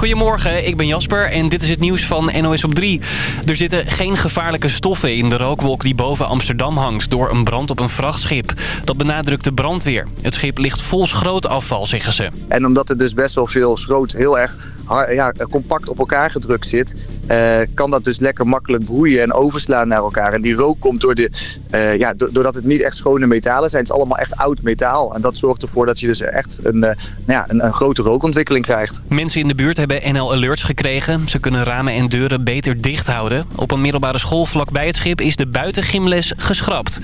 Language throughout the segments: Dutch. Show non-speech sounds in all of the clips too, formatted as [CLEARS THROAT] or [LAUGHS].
Goedemorgen, ik ben Jasper en dit is het nieuws van NOS op 3. Er zitten geen gevaarlijke stoffen in de rookwolk die boven Amsterdam hangt... door een brand op een vrachtschip. Dat benadrukt de brandweer. Het schip ligt vol schrootafval, zeggen ze. En omdat er dus best wel veel schroot heel erg ja, compact op elkaar gedrukt zit... Uh, kan dat dus lekker makkelijk broeien en overslaan naar elkaar. En die rook komt door de, uh, ja, doordat het niet echt schone metalen zijn. Het is allemaal echt oud metaal. En dat zorgt ervoor dat je dus echt een, uh, nou ja, een, een grote rookontwikkeling krijgt. Mensen in de buurt hebben NL Alerts gekregen. Ze kunnen ramen en deuren beter dicht houden. Op een middelbare school vlakbij het schip is de buitengymles geschrapt.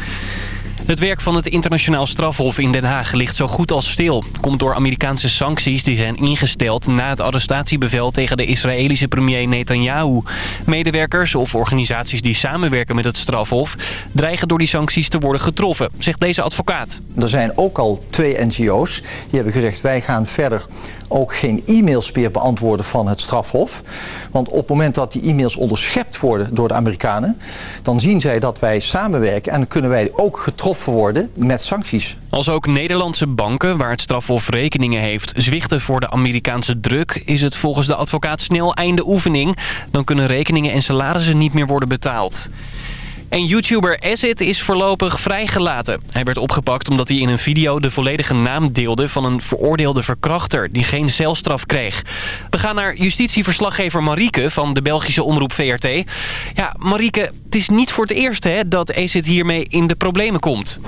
Het werk van het internationaal strafhof in Den Haag ligt zo goed als stil. Komt door Amerikaanse sancties die zijn ingesteld na het arrestatiebevel tegen de Israëlische premier Netanyahu. Medewerkers of organisaties die samenwerken met het strafhof dreigen door die sancties te worden getroffen, zegt deze advocaat. Er zijn ook al twee NGO's die hebben gezegd wij gaan verder ook geen e-mails meer beantwoorden van het strafhof. Want op het moment dat die e-mails onderschept worden door de Amerikanen... dan zien zij dat wij samenwerken en kunnen wij ook getroffen worden met sancties. Als ook Nederlandse banken, waar het strafhof rekeningen heeft... zwichten voor de Amerikaanse druk, is het volgens de advocaat snel einde oefening. Dan kunnen rekeningen en salarissen niet meer worden betaald. En YouTuber Acid is voorlopig vrijgelaten. Hij werd opgepakt omdat hij in een video de volledige naam deelde... van een veroordeelde verkrachter die geen celstraf kreeg. We gaan naar justitieverslaggever Marieke van de Belgische omroep VRT. Ja, Marieke, het is niet voor het eerst hè, dat Acid hiermee in de problemen komt.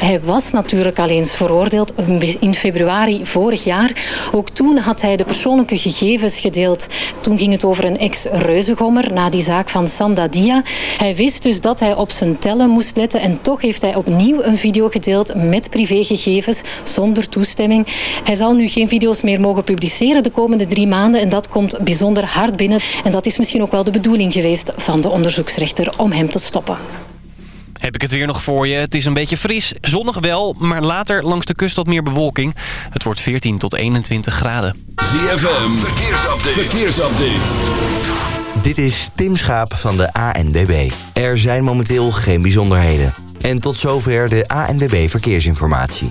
Hij was natuurlijk al eens veroordeeld in februari vorig jaar. Ook toen had hij de persoonlijke gegevens gedeeld. Toen ging het over een ex-reuzegommer na die zaak van Sandadia. Hij wist dus dat hij op zijn tellen moest letten en toch heeft hij opnieuw een video gedeeld met privégegevens zonder toestemming. Hij zal nu geen video's meer mogen publiceren de komende drie maanden en dat komt bijzonder hard binnen. En dat is misschien ook wel de bedoeling geweest van de onderzoeksrechter om hem te stoppen. Heb ik het weer nog voor je. Het is een beetje fris. Zonnig wel, maar later langs de kust wat meer bewolking. Het wordt 14 tot 21 graden. ZFM, verkeersupdate. verkeersupdate. Dit is Tim Schaap van de ANWB. Er zijn momenteel geen bijzonderheden. En tot zover de ANWB Verkeersinformatie.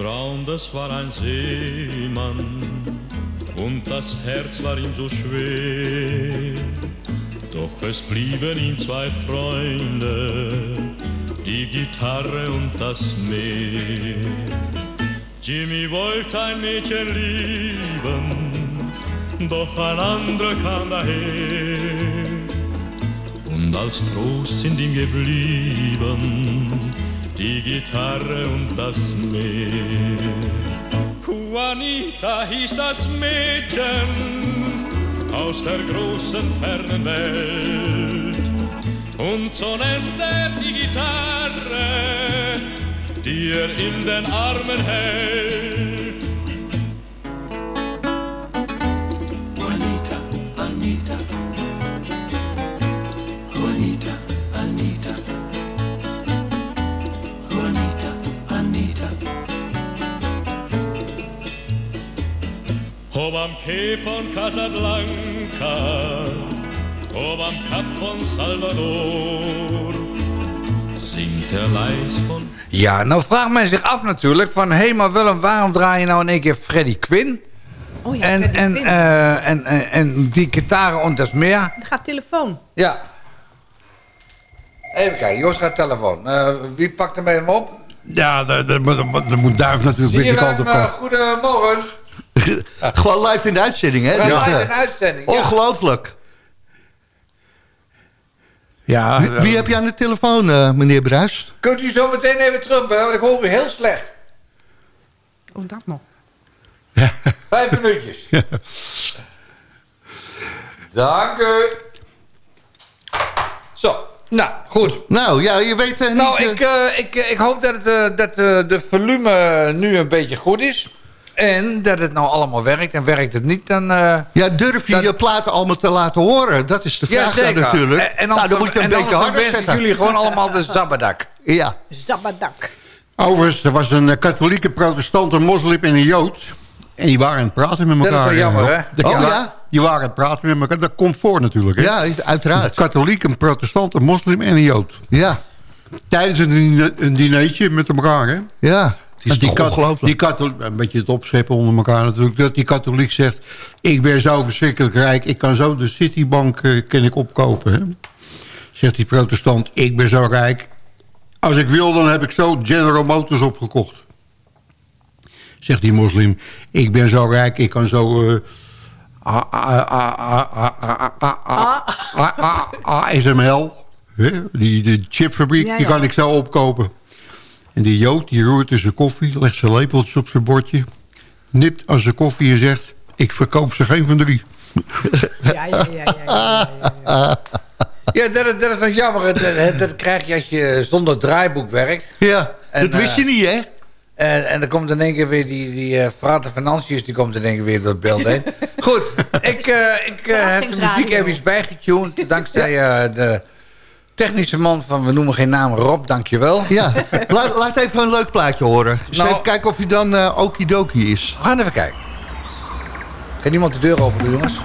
Brown, das war ein Seemann und das Herz war ihm so schwer. Doch es blieben ihm zwei Freunde, die Gitarre und das Meer. Jimmy wollte ein Mädchen lieben, doch ein anderer kam daher. Und als Trost sind ihm geblieben die Gitarre und das Meer. Juanita hieß das Mädchen aus der großen fernen Welt. Und so nennt er die Gitarre, die er in den Armen hält. Ob am Quai von Casablanca, am Kap von Salvador, singt er leis von Ja, nou vraagt men zich af natuurlijk van... hé, hey, maar Willem, waarom draai je nou in één keer Freddie Quinn? Oh ja, en, en, eh, en, en, en die gitaren en dat meer. Er gaat telefoon. Ja. Even kijken, Joost gaat telefoon. Eh, wie pakt er bij hem op? Ja, daar daar moet- daar moet Duif natuurlijk weer die kant op goedemorgen. [LAUGHS] Gewoon live in de uitzending, hè? Ja. Dit, Live eh, in de uitzending, ja. Ongelooflijk. Ja, Wie, wie heb je aan de telefoon, eh, meneer Bruis? Kunt u zo meteen even terugbellen, want ik hoor u heel slecht. Oh, dat nog. [LAUGHS] Vijf minuutjes. Dank u. Zo, nou, goed. Nou, ja, je weet eh, Nou, niet... ik, eh, ik, eh, ik hoop dat, het, eh, dat eh, de volume nu een beetje goed is. En dat het nou allemaal werkt. En werkt het niet, dan... eh, ja, durf je je platen allemaal te laten horen? Dat is de ja, vraag dan zeker. natuurlijk. En, en nou, dan moet je een en beetje harder zetten. jullie gewoon allemaal de zabbadak. [LAUGHS] Ja. Zabbadak. Overigens, er was een eh, katholieke protestant, een moslim en een jood. En die waren aan het praten met Dat is elkaar. wel jammer, hè? die Oh, ja? Die waren aan het praten met elkaar. Dat komt voor natuurlijk. Hè? Ja, Een uiteraard. katholiek, een protestant, een moslim en een jood. Ja, Tijdens een, diner- een dinertje met elkaar. Hè? ja die. Die katholiek, een beetje het opscheppen onder elkaar natuurlijk. Dat die katholiek zegt, ik ben zo verschrikkelijk rijk. Ik kan zo de Citibank uh, ik opkopen. Hè? Zegt die protestant, ik ben zo rijk. Als ik wil, dan heb ik zo General Motors opgekocht. Zegt die moslim, ik ben zo rijk. Ik kan zo... ASML, die, de chipfabriek, die kan ik zo opkopen. En die Jood die roert in zijn koffie, legt zijn lepeltjes op zijn bordje... nipt als zijn koffie en zegt... ik verkoop ze geen van drie. Ja, ja, ja, ja. ja, ja, ja. Ja, dat, is- dat is nog jammer. Dat, dat krijg je als je zonder draaiboek werkt. Ja, En, dat wist je eh, niet, hè? En, en dan komt in één keer weer die, die eh Frater Financiers, die komt in één keer weer door het beeld heen. [LAUGHS] Goed, ik, eh, ik eh, heb de muziek even iets bijgetuned. Dankzij eh, de technische man van, we noemen geen naam, Rob, dankjewel. Ja, laat, laat even een leuk plaatje horen. Dus Nou- even kijken of hij dan eh okidoki is. We gaan even kijken. Kan iemand de deur open doen, jongens?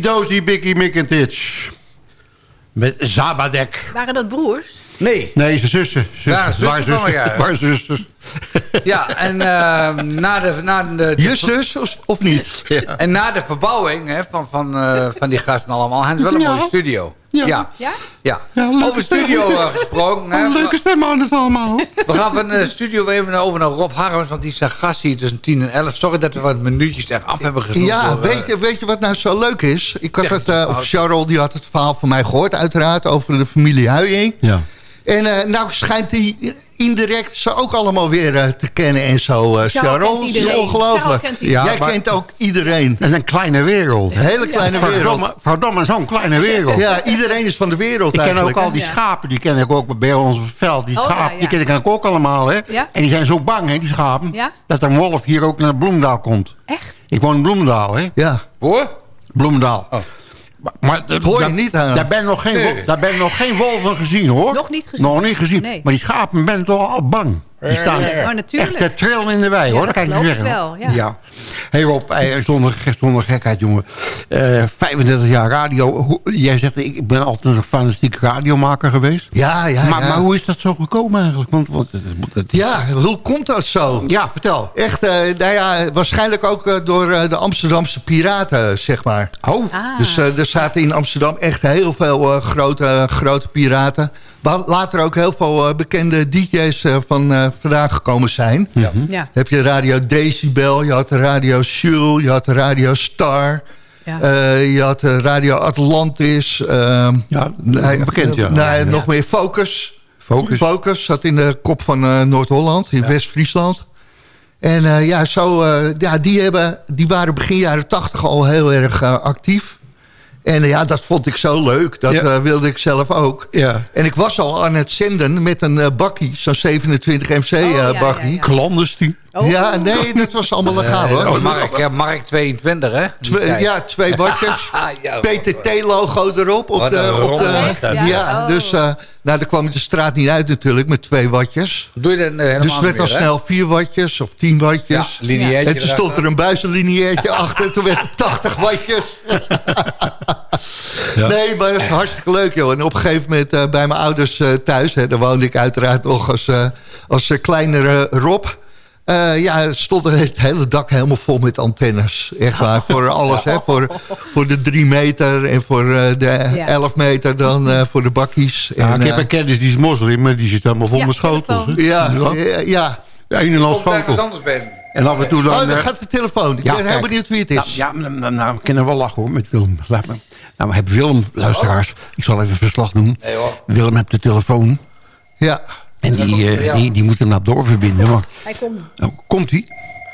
Die Dozy Biggie Mickentich. Met Zabadek. Waren dat broers? Nee. Nee, zijn zussen. zussen. Ja, zussen. Waar zusters. [LAUGHS] Ja, en ehm, na de... Na de, de Je zus of, niet? [LAUGHS] En na de verbouwing hè, van, van, eh, van die gasten allemaal... hebben ze wel een Ja. mooie studio. Ja. Ja. Ja? Ja. Ja, leuke Over studio eh, gesproken. [LAUGHS] hè. Een leuke stem aan het allemaal. [LAUGHS] We gaan van de studio weer even over naar Rob Harms. Want die is zijn gast hier tussen 10 en 11. Sorry dat we wat minuutjes er af hebben gezet. Ja, weet je, weet je wat nou zo leuk is? Ik had het, eh, of Charles die had het verhaal van mij gehoord, uiteraard, over de familie Huijing. Ja. En eh, nou schijnt hij indirect ze ook allemaal weer eh, te kennen en zo, eh Charles is iedereen. ongelooflijk. Kent iedereen. Jij maar- kent ook iedereen. Dat is een kleine wereld. Een hele kleine wereld. Verdomme, verdomme zo'n kleine wereld. Ja, iedereen is van de wereld Ik ken ook al die Ja. schapen, die ken ik ook bij ons veld. Die Oh, ja, schapen, ja. die ken ik ook allemaal, hè. Ja. En die zijn zo bang, hè, die schapen. Ja. Dat een wolf hier ook naar Bloemendaal komt. Echt? Ik woon in Bloemendaal, hè. Ja, Hoor? Bloemendaal. Oh. Maar, maar dat hoor je daar- niet aan. Daar ben nog geen, Nee. daar ben nog geen wolven gezien, hoor. Nog niet gezien? Nog niet gezien. Nee. Maar die schapen ben toch al bang. Die staan Oh, natuurlijk. echt te trillen in de wei, Ja, hoor. dat Dat kan ik je zeggen. wel, ja. Hey Rob, eh, zonder, zonder gekheid, jongen. Eh 35 jaar radio. Hoe- jij zegt, ik ben altijd een fanatiek radiomaker geweest. Ja, ja, maar, ja. maar hoe is dat zo gekomen eigenlijk? Want, want het- het- het- Ja, hoe komt dat zo? ja, vertel. Echt, eh, nou ja, waarschijnlijk ook eh, door eh, de Amsterdamse piraten, zeg maar. Oh, Ah. Dus eh, er zaten in Amsterdam echt heel veel eh, grote, grote piraten. Later ook heel veel eh, bekende DJ's eh, van eh, vandaan gekomen zijn. Ja. Heb je Radio Decibel, je had de Radio Shul, je had de Radio Star... Ja. eh, je had de Radio Atlantis. ehm, Ja, nee, bekend, ja. nee, Ja. Nog meer Focus. Focus. Focus zat in de kop van Noord-Holland, in West-Friesland. En eh, ja, zo, eh, ja die, hebben, die waren begin jaren tachtig al heel erg actief. En ja, dat vond ik zo leuk. Dat Ja. eh, wilde ik zelf ook. Ja. En ik was al aan het zenden met een eh, bakkie, zo'n 27 MC eh, Oh, ja, ja, bakkie. ja. Clandestien. Oh. Ja, nee, dat was allemaal legaal hoor. Oh, Mark, ja, Mark 22, hè? Ja, twee [LAUGHS] watjes. Ja, PTT-logo erop. Op Wat de, een op rommel de, ja, Ja. Oh. dus eh, nou, daar kwam ik de straat niet uit natuurlijk met twee watjes. Doe je dat helemaal Dus het werd al hè? snel vier watjes of tien Ja, watjes. lineairtje en toen stond er een buizenlineairtje achter. Toen werd het 80 watjes. [LAUGHS] Nee, maar het is hartstikke leuk, joh. En op een gegeven moment eh, bij mijn ouders eh, thuis... Hè, daar woonde ik uiteraard nog als, eh, als kleinere Rob... Eh, ja, stond het hele dak helemaal vol met antennes. Echt waar, voor alles. Hè, voor, voor de drie meter en voor eh, de Ja. elf meter dan eh, voor de bakkies. Ja, en, ik heb een kennis die is moslim, maar die zit helemaal vol Ja, met schotels. hè. ja, Ja. ja, een wat schotel. anders ben. En af en toe dan... Oh, dan gaat de telefoon. Ik ja, ben heel benieuwd wie het is. Nou, ja, nou, nou, nou, kan er wel lachen hoor, met Willem. Laat me. Nou, we hebben Willem, luisteraars. Ik zal even verslag doen. Nee. Willem heeft de telefoon. Ja. En die, eh, die, die moet hem naar doorverbinden. Maar, Hij komt. nou, komt hij?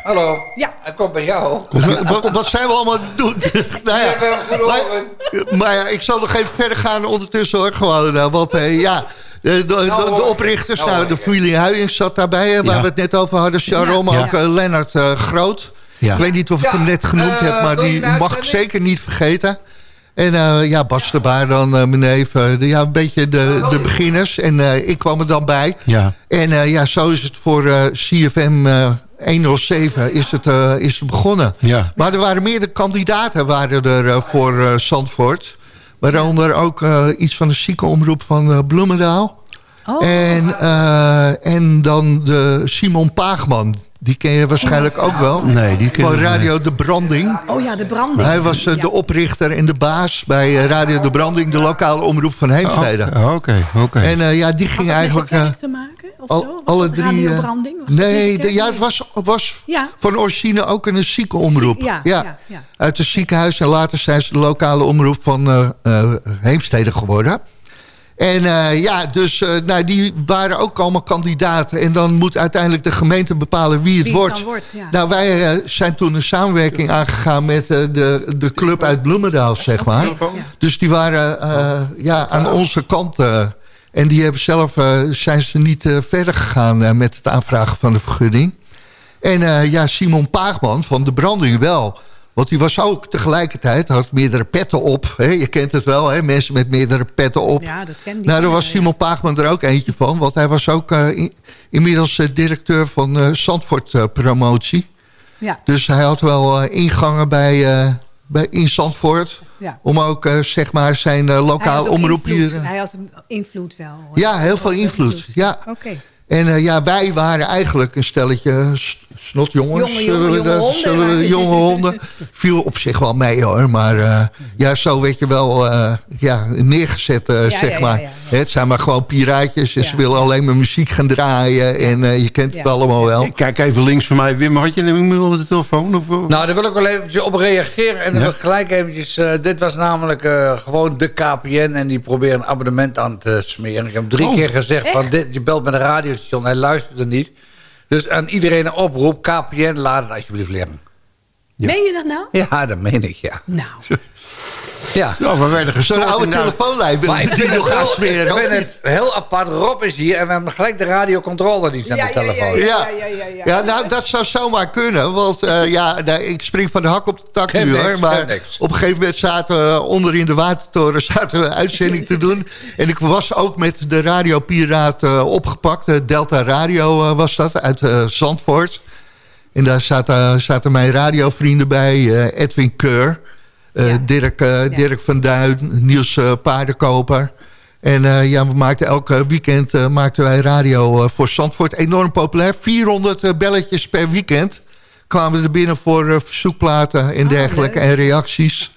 Hallo. Ja. Hij komt bij jou. Wat, wat zijn we allemaal aan het doen? [LAUGHS] nou We ja, maar, maar ja, ik zal nog even verder gaan ondertussen hoor. Gewoon, eh, want eh, ja, de, de, de, hoor de ik. oprichters, Nou nou, de familie Huyings zat daarbij. hè, waar Ja. we het net over hadden. Sharon, maar ook eh, Lennart eh, Groot. Ja. Ik weet niet of ik Ja, hem net genoemd heb, maar die een mag ik zeker niet vergeten. En eh, ja, Bas de Baar dan, eh, mijn neef. eh, de- ja, een beetje de, de beginners. En eh, ik kwam er dan bij. Ja. En eh, ja, zo is het voor eh, CFM eh 107 is het, eh, is het begonnen. Ja. Maar er waren meerdere kandidaten waren er, voor eh, Zandvoort. Waaronder ook eh, iets van de ziekenomroep van eh, Bloemendaal. Oh. En, eh, en dan de Simon Paagman. Die ken je waarschijnlijk ook wel. Nee, die ken Van. Radio De Branding. Oh ja, de branding. Hij was eh, de oprichter en de baas bij eh, Radio De Branding. De lokale omroep van Heemstede. Oh, Oké, oké. En eh, ja, die ging eigenlijk... eh, kerk te maken? Of al- zo? Was alle drie... Radio Branding? Was nee, de- ja, het was, was Ja. van origine ook een ziekenomroep. Ja, ja, ja. Uit het ziekenhuis en later zijn ze de lokale omroep van eh, eh, Heemstede geworden. En eh, ja, dus eh, nou, die waren ook allemaal kandidaten. En dan moet uiteindelijk de gemeente bepalen wie het Wie het wordt. dan wordt, ja. Nou, wij eh, zijn toen een samenwerking aangegaan met de, de club uit Bloemendaal, zeg maar. Dus die waren eh, ja, aan onze kant. eh, en die hebben zelf, eh, zijn ze niet eh, verder gegaan met het aanvragen van de vergunning. En eh, ja, Simon Paagman van de branding wel. Want die was ook tegelijkertijd, had meerdere petten op. Hè? Je kent het wel, hè? mensen met meerdere petten op. Ja, dat ken die. Nou, daar was Simon Paagman er ook eentje van. Want hij was ook eh, in- inmiddels eh, directeur van eh Zandvoort Promotie. Ja. Dus hij had wel ingangen bij, bij, in Zandvoort. Ja. Om ook zeg maar zijn lokaal omroep hier... Hij had een invloed wel. hoor. Ja, heel veel invloed. Ja. Oké. En ja, wij waren eigenlijk een stelletje snotjongens. Jonge, jonge, dat- honden, zullen we- jonge honden. Viel op zich wel mee hoor. Maar eh, ja, zo werd je wel eh, ja, neergezet, eh, Ja, zeg ja, maar. ja, Het zijn maar gewoon piraatjes. En ze willen alleen maar muziek gaan draaien. En eh, je kent het allemaal wel. Ik kijk even links van mij. Wim, had je een op de telefoon? Of, of? Nou, daar wil ik wel eventjes op reageren. En dan wil ik gelijk eventjes... dit was namelijk eh, gewoon de KPN. En die proberen een abonnement aan te smeren. Ik heb hem drie Oh, keer gezegd van... Dit, je belt met een radiostation. Hij luisterde niet. Dus aan iedereen een oproep. KPN, laat het alsjeblieft liggen. Meen je dat nou? Ja, dat meen ik, ja. Nou. Ja. Ja, we werden Zo'n gestoord. oude telefoonlijn wil Maar ik die nog gaan heel, ik smeren. vind het heel apart. Rob is hier en we hebben gelijk de radiocontrole niet aan de telefoon. Ja, ja, nou, dat zou zomaar kunnen. Want eh, ja, nou, ik spring van de hak op de tak nu, hoor. Maar op een gegeven moment zaten we onder in de watertoren... [LAUGHS] zaten we een uitzending te doen. En ik was ook met de radiopiraat eh, opgepakt. Eh, Delta Radio was dat, uit Zandvoort. En daar zaten, zaten mijn radiovrienden bij. eh, Edwin Keur, eh, Dirk, eh, Dirk van Duin, Niels eh, Paardenkoper... En eh, ja, we maakten elke weekend eh, maakten wij radio eh, voor Zandvoort. Enorm populair. 400 eh, belletjes per weekend kwamen er binnen voor eh, verzoekplaten en dergelijke. En reacties.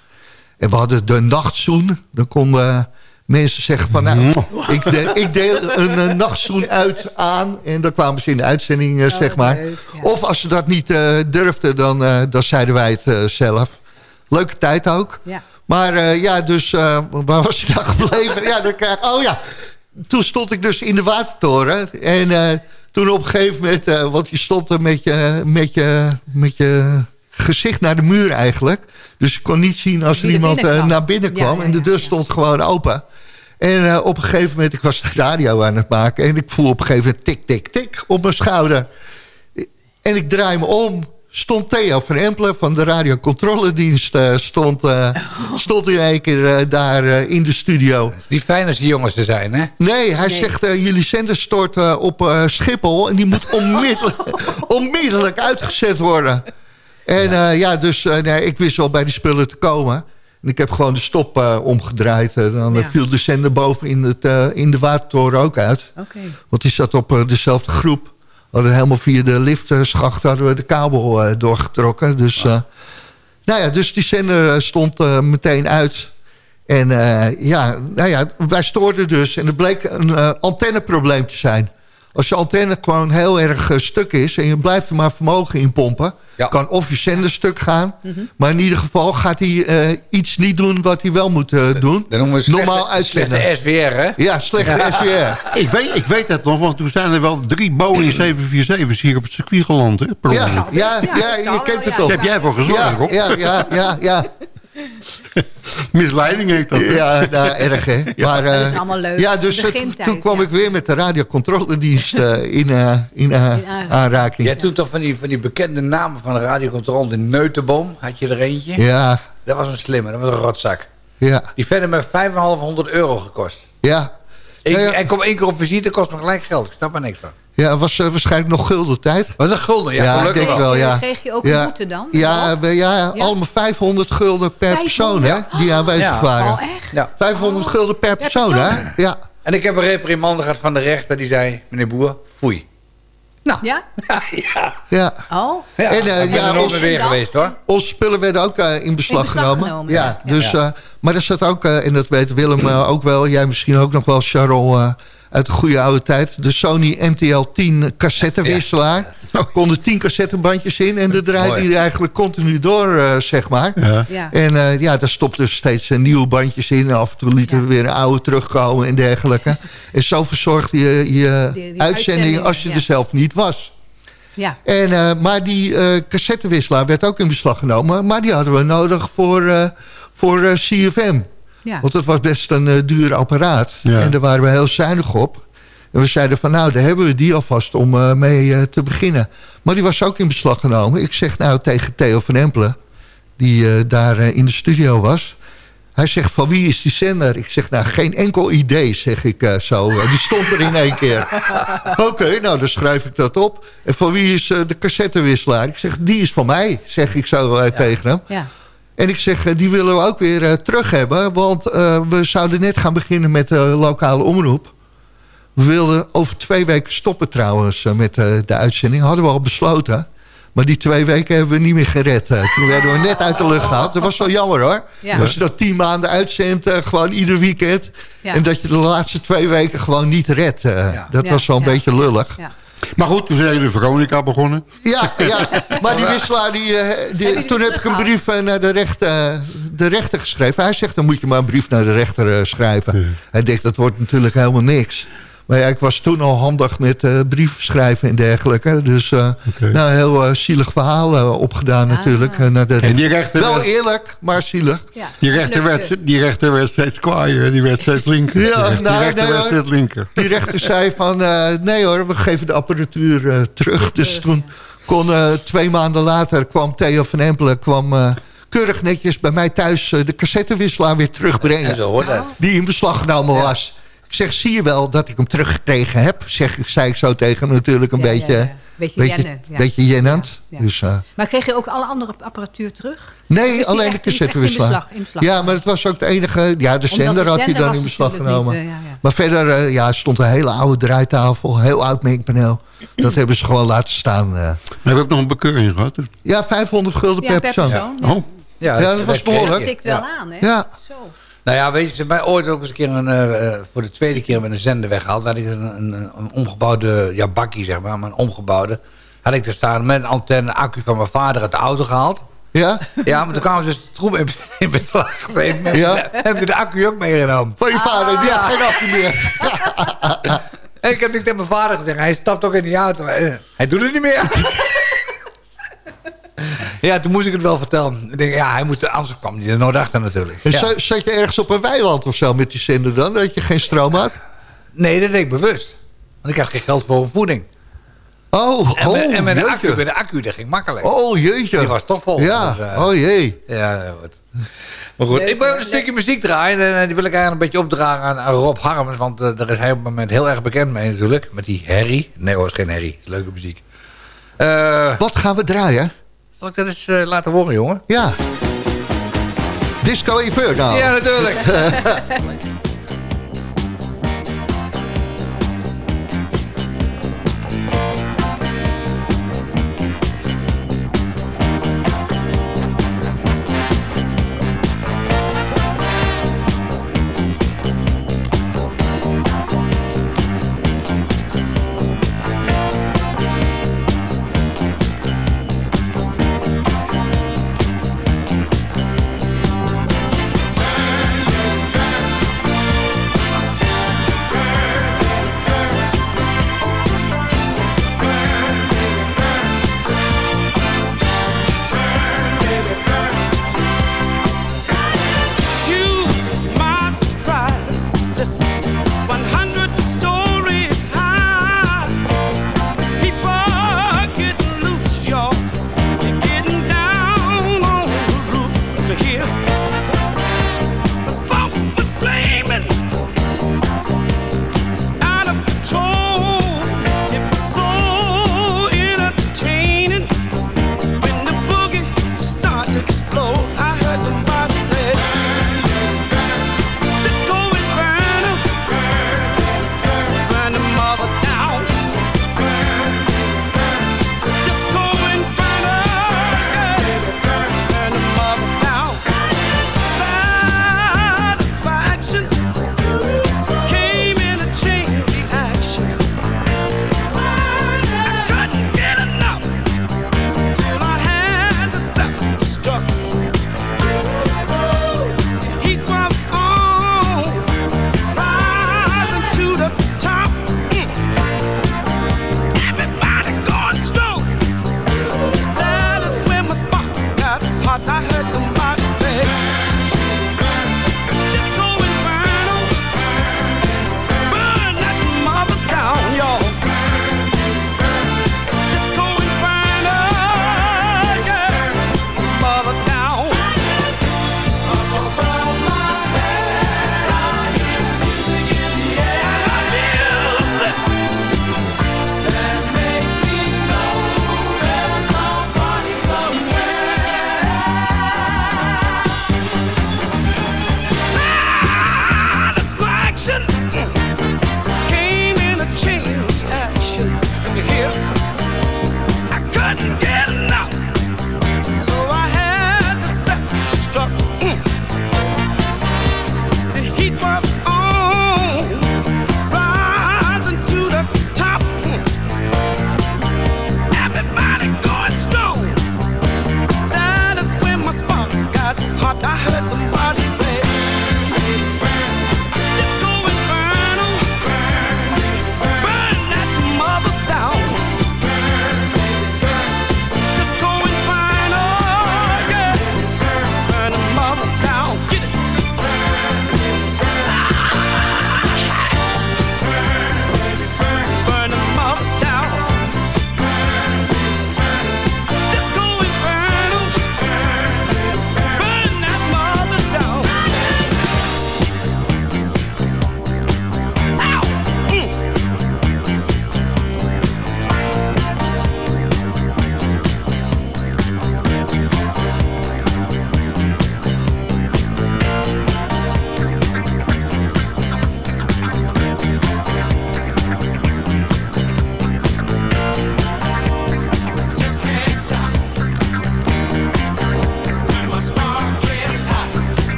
En we hadden de nachtzoen. Dan konden mensen zeggen van... Nou, ik, de- ik deel een nachtzoen uit aan. En dan kwamen ze in de uitzending, eh, zeg maar. Of als ze dat niet eh, durfden, dan, eh, dan zeiden wij het eh, zelf. Leuke tijd ook. Ja. Maar eh, ja, dus eh, waar was je nou gebleven? ja, dan krijg, oh ja, toen stond ik dus in de watertoren. En eh, toen op een gegeven moment, eh, want je stond er met je, met, je, met je gezicht naar de muur eigenlijk. Dus je kon niet zien als er iemand naar binnen Ja, kwam. ja, en de deur stond gewoon open. En eh, op een gegeven moment, ik was de radio aan het maken. En ik voel op een gegeven moment tik, tik, tik op mijn schouder. En ik draai me om. Stond Theo van Empelen van de radiocontroledienst... eh, stond, eh, stond in één keer daar eh, in de studio. Die fijn als die jongens te zijn, hè? Nee, hij zegt, eh, jullie zender stort op eh, Schiphol... en die moet onmiddellijk, [LAUGHS] onmiddellijk uitgezet worden. En ja, ja dus eh, nee, ik wist wel bij die spullen te komen. En ik heb gewoon de stop eh, omgedraaid. Eh, dan eh, Ja. viel de zender boven in, het, in de watertoren ook uit. Want die zat op dezelfde groep. We hadden helemaal via de liftschacht hadden we de kabel doorgetrokken. Dus, nou ja, dus die zender stond meteen uit. En ja, nou ja, wij stoorden dus. En het bleek een antenneprobleem te zijn. Als je antenne gewoon heel erg eh, stuk is... en je blijft er maar vermogen in pompen... kan of je zender stuk gaan... Mhm. maar in ieder geval gaat hij eh, iets niet doen wat hij wel moet eh, doen. Dat noemen we slechte, Normaal uitzenden. slechte SWR, hè? Ja, slechte SWR. [LAUGHS] Ik weet, ik weet het nog, want toen zijn er wel drie Boeing [CLEARS THROAT] 747's hier op het circuit geland. Hè, per Ja, ja, ja, je kent het toch. Daar heb jij voor gezorgd, ja, Rob? ja, ja, ja, ja. [LAUGHS] Misleiding heet dat. Ja, nou, erg hè. [LAUGHS] Maar, Dat eh, is allemaal leuk. Ja, dus eh, Begintijd, toen kwam ja. ik weer met de radiocontroledienst eh, in, eh, in eh, aanraking. Jij toen toch van die, van die bekende namen van de radiocontrole... de Neutenboom, had je er eentje? Ja, Dat was een slimme, dat was een rotzak. ja, Die verder met 5,500 euro gekost. ja. Ik, Ja, ja. En kom één keer op visite, kost me gelijk geld. Ik snap er niks van. Ja, het was eh, waarschijnlijk nog gulden tijd. Wat een gulden, ja, Ja, ik gelukkig denk wel. ja. Kreeg je ook ja. een boete dan? Ja, ja, allemaal 500 gulden per persoon, hè, die aanwezig Ja. waren. Oh, echt? Ja. 500 gulden per persoon, hè? Ja. En ik heb een reprimande gehad van de rechter die zei... meneer Boer, foei. Nou, Ja? ja, [LAUGHS] ja. ja. Oh? ja En, ben ja, ons- weer geweest, hoor. Onze spullen werden ook eh, in beslag, In beslag genomen. genomen, Ja, ja. Dus, Ja. eh, maar er zat ook, eh, en dat weet Willem ook wel... jij misschien ook nog wel, Charles, eh, uit de goede oude tijd... de Sony MTL-10 cassettewisselaar. Er konden 10 cassettebandjes in... en dat draaide hij eigenlijk continu door, eh, zeg maar. Ja. Ja. En eh, ja, daar stopten steeds eh, nieuwe bandjes in. En af en toe lieten we weer een oude terugkomen en dergelijke. [LAUGHS] En zo verzorgde je je Die- die uitzending als je ja. er zelf niet was. Ja. En, eh, maar die eh cassettewisselaar werd ook in beslag genomen. Maar die hadden we nodig voor, eh, voor CFM. Ja. Want het was best een eh, duur apparaat. Ja. En daar waren we heel zuinig op. En we zeiden van nou, daar hebben we die alvast om eh, mee eh, te beginnen. Maar die was ook in beslag genomen. Ik zeg nou tegen Theo van Empelen, die eh, daar in de studio was. Hij zegt, van wie is die zender? Ik zeg, nou, geen enkel idee, zeg ik eh, zo. Die stond er in één keer. [LAUGHS] Oké, nou, dan schrijf ik dat op. En van wie is de cassettewisselaar? Ik zeg, die is van mij, zeg ik zo tegen hem. Ja. En ik zeg, eh, die willen we ook weer eh, terug hebben. Want eh, we zouden net gaan beginnen met de lokale omroep. We wilden over twee weken stoppen trouwens met eh, de uitzending. Hadden we al besloten. Maar die twee weken hebben we niet meer gered. Toen werden we net uit de lucht gehaald. Dat was wel jammer hoor. Ja. Als je dat tien maanden uitzendt, gewoon ieder weekend. Ja. En dat je de laatste twee weken gewoon niet redt. Dat Ja, was wel een ja. beetje lullig. Maar goed, toen zijn jullie Veronica begonnen. Ja, ja, maar die wisselaar, die, eh, die- toen heb ik een brief eh, naar de rechter, de rechter geschreven. Hij zegt, dan moet je maar een brief naar de rechter eh, schrijven. Hij denkt, dat wordt natuurlijk helemaal niks. Maar ja, ik was toen al handig met eh brieven schrijven en dergelijke. Dus eh nou, heel eh, zielig verhaal opgedaan natuurlijk. naar de En die rechter Wel werd- eerlijk, maar zielig. Die rechter, werd, die rechter werd steeds kwaaier en die werd steeds linker. Ja, die nou, rechter nee, werd steeds linker. Die rechter zei van, eh, nee hoor, we geven de apparatuur terug. Dus toen kon eh, twee maanden later kwam Theo van Empelen... kwam keurig netjes bij mij thuis de cassettewisselaar weer terugbrengen. Ja, zo. Die in beslag genomen was. Ik zeg, zie je wel dat ik hem teruggekregen heb? Zeg, ik- zei ik zo tegen hem natuurlijk een Ja, beetje... ja. Beetje jennen, ja. beetje jennend. Dus, eh, Maar kreeg je ook alle andere apparatuur terug? Nee, alleen de cassettewisselaar. Ja, maar het was ook de enige... Ja, de zender de had hij zender dan in beslag niet, genomen. eh, ja, ja. Maar verder, eh, ja, stond een hele oude draaitafel. Heel oud mengpaneel. Dat hebben ze gewoon laten staan. eh. We hebben ook nog een bekeuring gehad. Dus. Ja, 500 gulden Ja, per per persoon. persoon, ja. Oh. Ja, dat was behoorlijk. je. Tikt wel Ja. aan, hè? Ja. Zo. Nou ja, weet je, ze hebben mij ooit ook eens een keer een, eh, eh, voor de tweede keer met een zender weggehaald. Had ik een, een, een omgebouwde, ja bakkie zeg maar, maar een omgebouwde. Had ik er staan met een antenne accu van mijn vader uit de auto gehaald. Ja? Ja, maar toen kwamen ze dus troep in, in beslag. Ja? Ja? Hebben ze de accu ook meegenomen. Van je vader, die had geen accu meer. En [LAUGHS] ik heb niks tegen mijn vader gezegd. Hij stapt ook in die auto. Eh, Hij doet het niet meer. [LAUGHS] ja, toen moest ik het wel vertellen. Ik denk, ja, hij moest, anders kwam hij er nooit achter natuurlijk. En Ja. za- Zat je ergens op een weiland of zo met die zender dan? Dat je geen stroom had? Nee, dat deed ik bewust. Want ik had geen geld voor een voeding. Oh, En, met, oh, en met, de accu, met de accu, dat ging makkelijk. Oh, jeetje. Die was toch vol. Ja, Dus, eh, oh jee. Ja, ja, goed. Maar goed, ik wil een stukje muziek draaien. En eh, die wil ik eigenlijk een beetje opdragen aan, aan Rob Harms. Want eh, daar is hij op het moment heel erg bekend mee natuurlijk. Met die Harry. Nee hoor, is geen Harry. Is leuke muziek. Eh, Wat gaan we draaien? Zal ik dat eens eh, laten horen, jongen? Ja. Disco Inferno. Ja, natuurlijk. [LAUGHS]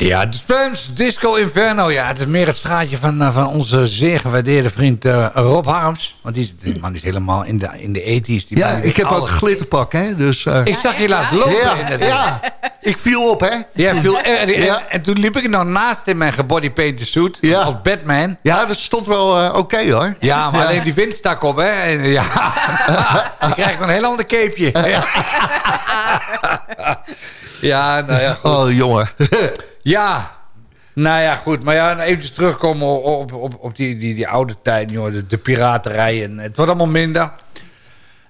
Ja, de Trams Disco Inferno. Ja, het is meer het straatje van, eh, van onze zeer gewaardeerde vriend eh, Rob Harms. Want die, die man is helemaal in de, in de 80s. Die Ja, ik heb alles- ook glitterpak, hè. Dus, eh, Ik zag je laatst lopen. Ja, inderdaad. ja, ik viel op, hè. Ja, viel, en, en- Ja. en toen liep ik er nou naast in mijn gebodypainted suit. Ja. Als Batman. Ja, dat stond wel oké, hoor. Ja, maar alleen die wind stak op, hè. En, ja. [LAUGHS] je krijgt een heel ander capeje. Ja. [LAUGHS] ja, nou ja, goed. Oh, jongen. Ja, nou ja, goed. Maar ja, even terugkomen op, op, op, op die, die, die oude tijd, joh, de, de piraterij. En het wordt allemaal minder.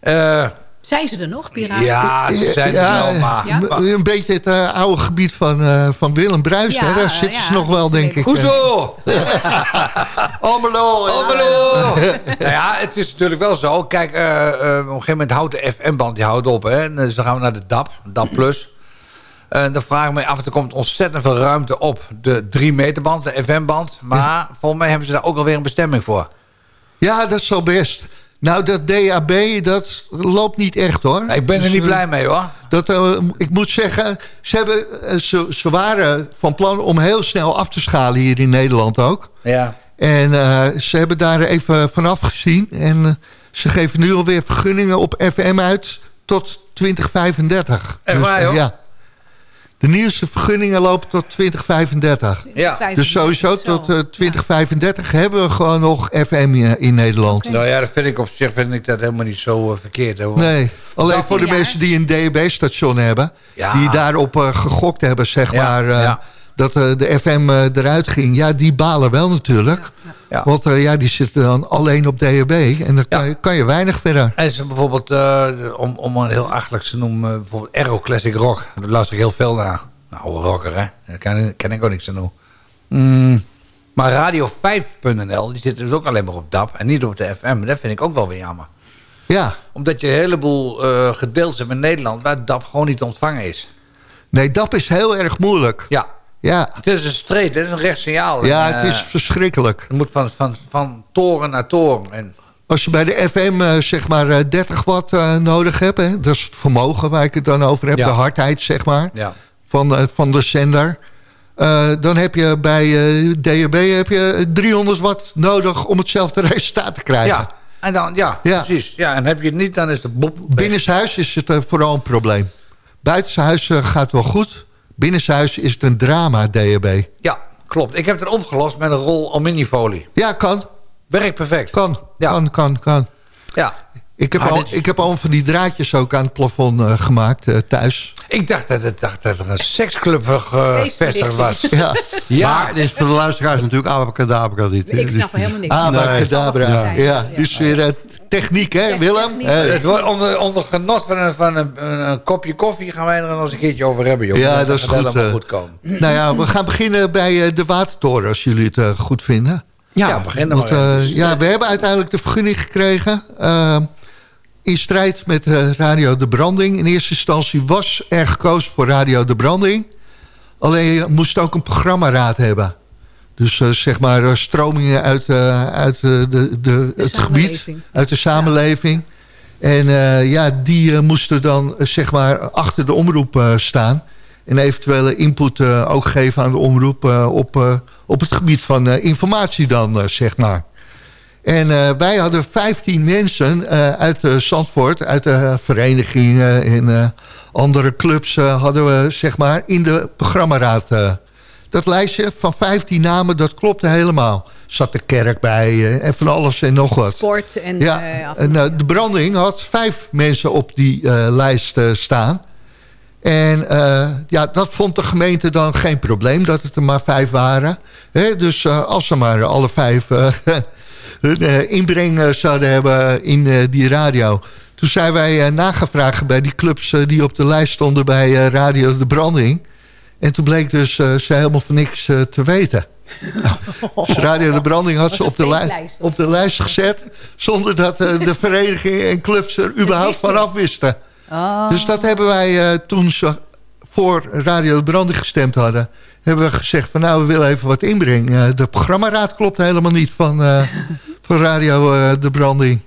Eh, Zijn ze er nog, piraten? ja, ze zijn er wel, maar... Ja? Een beetje het eh, oude gebied van, eh, van Willem Bruis, Ja, hè. Daar zitten ja, ze nog wel, denk ik. Hoezo? [LAUGHS] Almelo. ja. Almelo! nou ja, het is natuurlijk wel zo. Kijk, eh, eh, op een gegeven moment houdt de FM-band die houdt op. Hè? En dus dan gaan we naar de DAP, DAP+. Plus. En dan vraag ik me af en toe komt ontzettend veel ruimte op de 3 meter band, de FM-band. Maar volgens mij hebben ze daar ook alweer een bestemming voor. Ja, dat is wel best. Nou, dat DAB, dat loopt niet echt, hoor. Ik ben er Dus, niet eh, blij mee hoor. Dat, eh, ik moet zeggen, ze, hebben, eh, ze, ze waren van plan om heel snel af te schalen hier in Nederland ook. Ja. En eh, ze hebben daar even vanaf gezien. En eh, ze geven nu alweer vergunningen op FM uit tot 2035. Echt waar, eh, joh? Ja. De nieuwste vergunningen lopen tot 2035. Ja. Dus sowieso tot eh, 2035 hebben we gewoon nog FM in, in Nederland. Nou ja, dat vind ik op zich vind ik dat helemaal niet zo eh, verkeerd. Nee, alleen Dat- voor de mensen die een DAB-station hebben... Ja. die daarop eh, gegokt hebben, zeg Ja, maar... dat eh, de FM eh, eruit ging. Ja, die balen wel natuurlijk. Ja. Want eh, ja, die zitten dan alleen op DAB. En dan kan, je, kan je weinig verder. En ze bijvoorbeeld, eh, om, om een heel achterlijk te noemen, eh, bijvoorbeeld Aero Classic Rock. Daar luister ik heel veel naar. Nou, oude rocker, hè. Daar ken, ken ik ook niks aan doen. Mm, maar Radio5.nl, die zit dus ook alleen maar op DAP en niet op de FM. Dat vind ik ook wel weer jammer. Ja, Omdat je een heleboel eh gedeeltes hebt in Nederland waar DAP gewoon niet te ontvangen is. nee, dat is heel erg moeilijk. Ja, Ja, het is een streep, het is een rechtssignaal. ja En, het is eh, verschrikkelijk. het moet van, van, van toren naar toren. En, Als je bij de FM eh, zeg maar eh, 30 watt eh, nodig hebt... Hè, dat is het vermogen waar ik het dan over heb. Ja. De hardheid, zeg maar, ja. van, eh, van de zender. Eh, dan heb je bij eh, DAB heb je 300 watt nodig... om hetzelfde [LAUGHS] resultaat te krijgen. ja, en dan, ja, Ja. precies. Ja, en heb je het niet, dan is het weg. Binnenshuis is het eh, vooral een probleem. Buitenshuis eh, gaat wel goed. Binnenshuis is het een drama, DAB. Ja, klopt. Ik heb het opgelost met een rol aluminiumfolie. Ja, kan. Werkt perfect. Kan. Ja. Kan, kan, kan. Ja. Ik heb, al, dit- ik heb al van die draadjes ook aan het plafond eh, gemaakt eh, thuis. Ik dacht dat, het, dacht dat er een seksclub eh, gevestigd was. Ja. [LAUGHS] Ja, Maar dit is voor de luisteraars natuurlijk abacadabra dit. hè. Ik Dus- snap er helemaal niks van. Abracadabra. Ja. Ja, is weer eh, techniek, hè, Willem? techniek. Eh, het wordt onder, onder genot van, een, van een, kopje koffie gaan wij er nog eens een keertje over hebben. Joh. Ja, Dan dat is gaat het goed, helemaal eh. goed komen. nou ja, we gaan beginnen bij eh, de Watertoren, als jullie het goed vinden. Ja, begin dan Want, maar. eh, even. ja, we hebben uiteindelijk de vergunning gekregen. in strijd met eh, Radio De Branding. In eerste instantie was er gekozen voor Radio De Branding. Alleen je moest ook een programmaraad hebben. Dus eh, zeg maar eh, stromingen uit, eh, uit eh, de, de, het gebied, uit de samenleving. En ja, die moesten dan zeg maar achter de omroep staan. En eventuele input ook geven aan de omroep op, op het gebied van informatie dan, zeg maar. En wij hadden 15 mensen uit Zandvoort, uit de verenigingen en andere clubs hadden we zeg maar in de programmaraad. Dat lijstje van 15 namen, dat klopte helemaal. Zat de kerk bij eh, en van alles en nog wat. Sport en... Ja, eh, en, eh, de branding had vijf mensen op die lijst staan. En ja, dat vond de gemeente dan geen probleem, dat het er maar vijf waren. Dus als ze maar alle vijf [LAUGHS] hun inbreng zouden hebben in die radio. Toen zijn wij nagevraagd bij die clubs die op de lijst stonden bij Radio De Branding. En toen bleek dus eh, ze helemaal van niks eh, te weten. Dus Radio De Branding had ze op de, lijst, op de lijst gezet... zonder dat eh, de verenigingen en clubs er überhaupt vanaf wisten. Oh. Dus dat hebben wij eh, toen ze voor Radio De Branding gestemd hadden... hebben we gezegd van nou, we willen even wat inbrengen. Eh, de programmaraad klopt helemaal niet van, eh, [LAUGHS] van Radio eh, De Branding.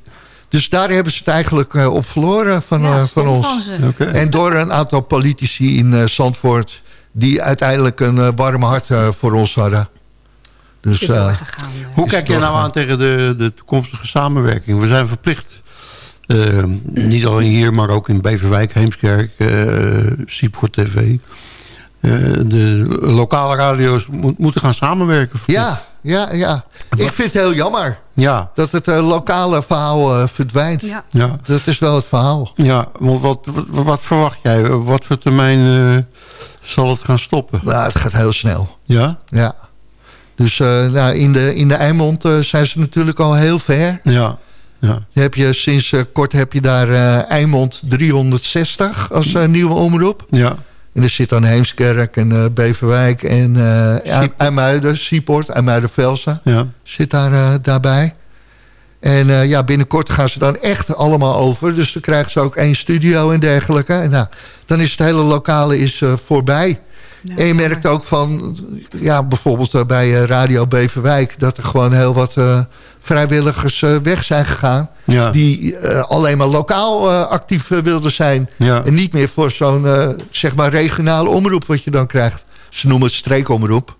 Dus daar hebben ze het eigenlijk eh, op verloren van, Ja, eh, van ons. van. En door een aantal politici in eh, Zandvoort... die uiteindelijk een eh, warm hart eh, voor ons hadden. Dus, eh, Hoe kijk jij nou aan tegen de, de toekomstige samenwerking? We zijn verplicht, eh, niet alleen hier, maar ook in Beverwijk, Heemskerk, eh Seaport TV. eh, de lokale radio's mo- moeten gaan samenwerken. ja, ja, ja. Ik vind het heel jammer Ja, dat het eh, lokale verhaal eh, verdwijnt. Ja. ja. Dat is wel het verhaal. Ja, want wat, wat, wat verwacht jij? Wat voor termijn eh, zal het gaan stoppen? Nou, het gaat heel snel. Ja? Ja. Dus eh, nou, in, de, in de Eimond zijn ze natuurlijk al heel ver. Ja. ja. Heb je, sinds kort heb je daar eh Eimond 360 als eh, nieuwe omroep. Ja. En er zit dan Heemskerk en eh, Beverwijk en eh IJ- IJmuiden, Seaport, IJmuiden-Velsen Ja. zit daar, eh, daarbij. En eh, ja, binnenkort gaan ze dan echt allemaal over. Dus dan krijgen ze ook één studio en dergelijke. En nou, dan is het hele lokale is, eh, voorbij. en je merkt ook van, ja, bijvoorbeeld eh, bij eh, Radio Beverwijk... dat er gewoon heel wat eh, vrijwilligers eh, weg zijn gegaan... Ja. die eh, alleen maar lokaal eh, actief wilden zijn. Ja. En niet meer voor zo'n, eh, zeg maar, regionale omroep wat je dan krijgt. Ze noemen het streekomroep.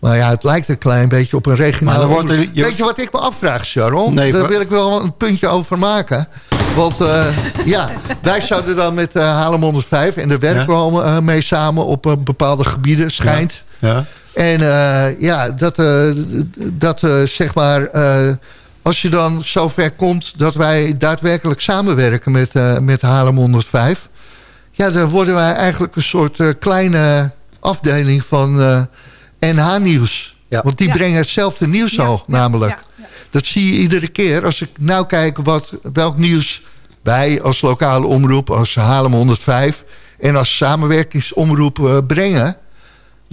Maar ja, het lijkt een klein beetje op een regionale Maar dan wordt er- omroep. je- Weet je wat ik me afvraag, Sharon? Nee, Daar wil ik wel een puntje over maken. Want eh, [LAUGHS] ja, wij zouden dan met uh, Haarlem 105 en de werk eh, mee samen op bepaalde gebieden, schijnt. Ja. En eh, ja, dat, eh, dat eh, zeg maar... eh, als je dan zover komt dat wij daadwerkelijk samenwerken met, eh met Haarlem 105... ja, dan worden wij eigenlijk een soort eh, kleine afdeling van eh, NH-nieuws. Want die Ja. brengen hetzelfde nieuws al, namelijk. Dat zie je iedere keer. Als ik nou kijk wat, welk nieuws wij als lokale omroep... als Haarlem 105 en als samenwerkingsomroep eh, brengen...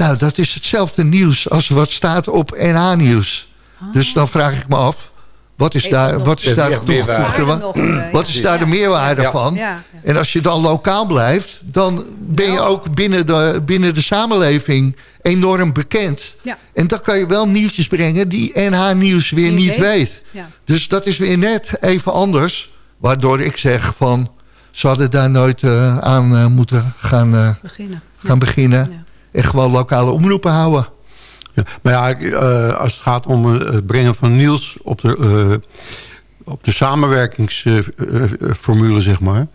nou, dat is hetzelfde nieuws als wat staat op NH-nieuws. Dus dan vraag ik me af... wat is daar, wat is daar de Nog, eh, wat ja. is daar de meerwaarde Ja. van? Ja. En als je dan lokaal blijft... dan ben je ook binnen de, binnen de samenleving enorm bekend. En dan kan je wel nieuwtjes brengen die NH-nieuws weer Niet niet weet. Dus dat is weer net even anders. Waardoor ik zeg van... ze hadden daar nooit eh, aan eh, moeten gaan, Beginnen. gaan beginnen. En gewoon lokale omroepen houden. Ja, maar ja, eh, als het gaat om eh, het brengen van nieuws op de, eh, op de samenwerkingsformule, zeg maar.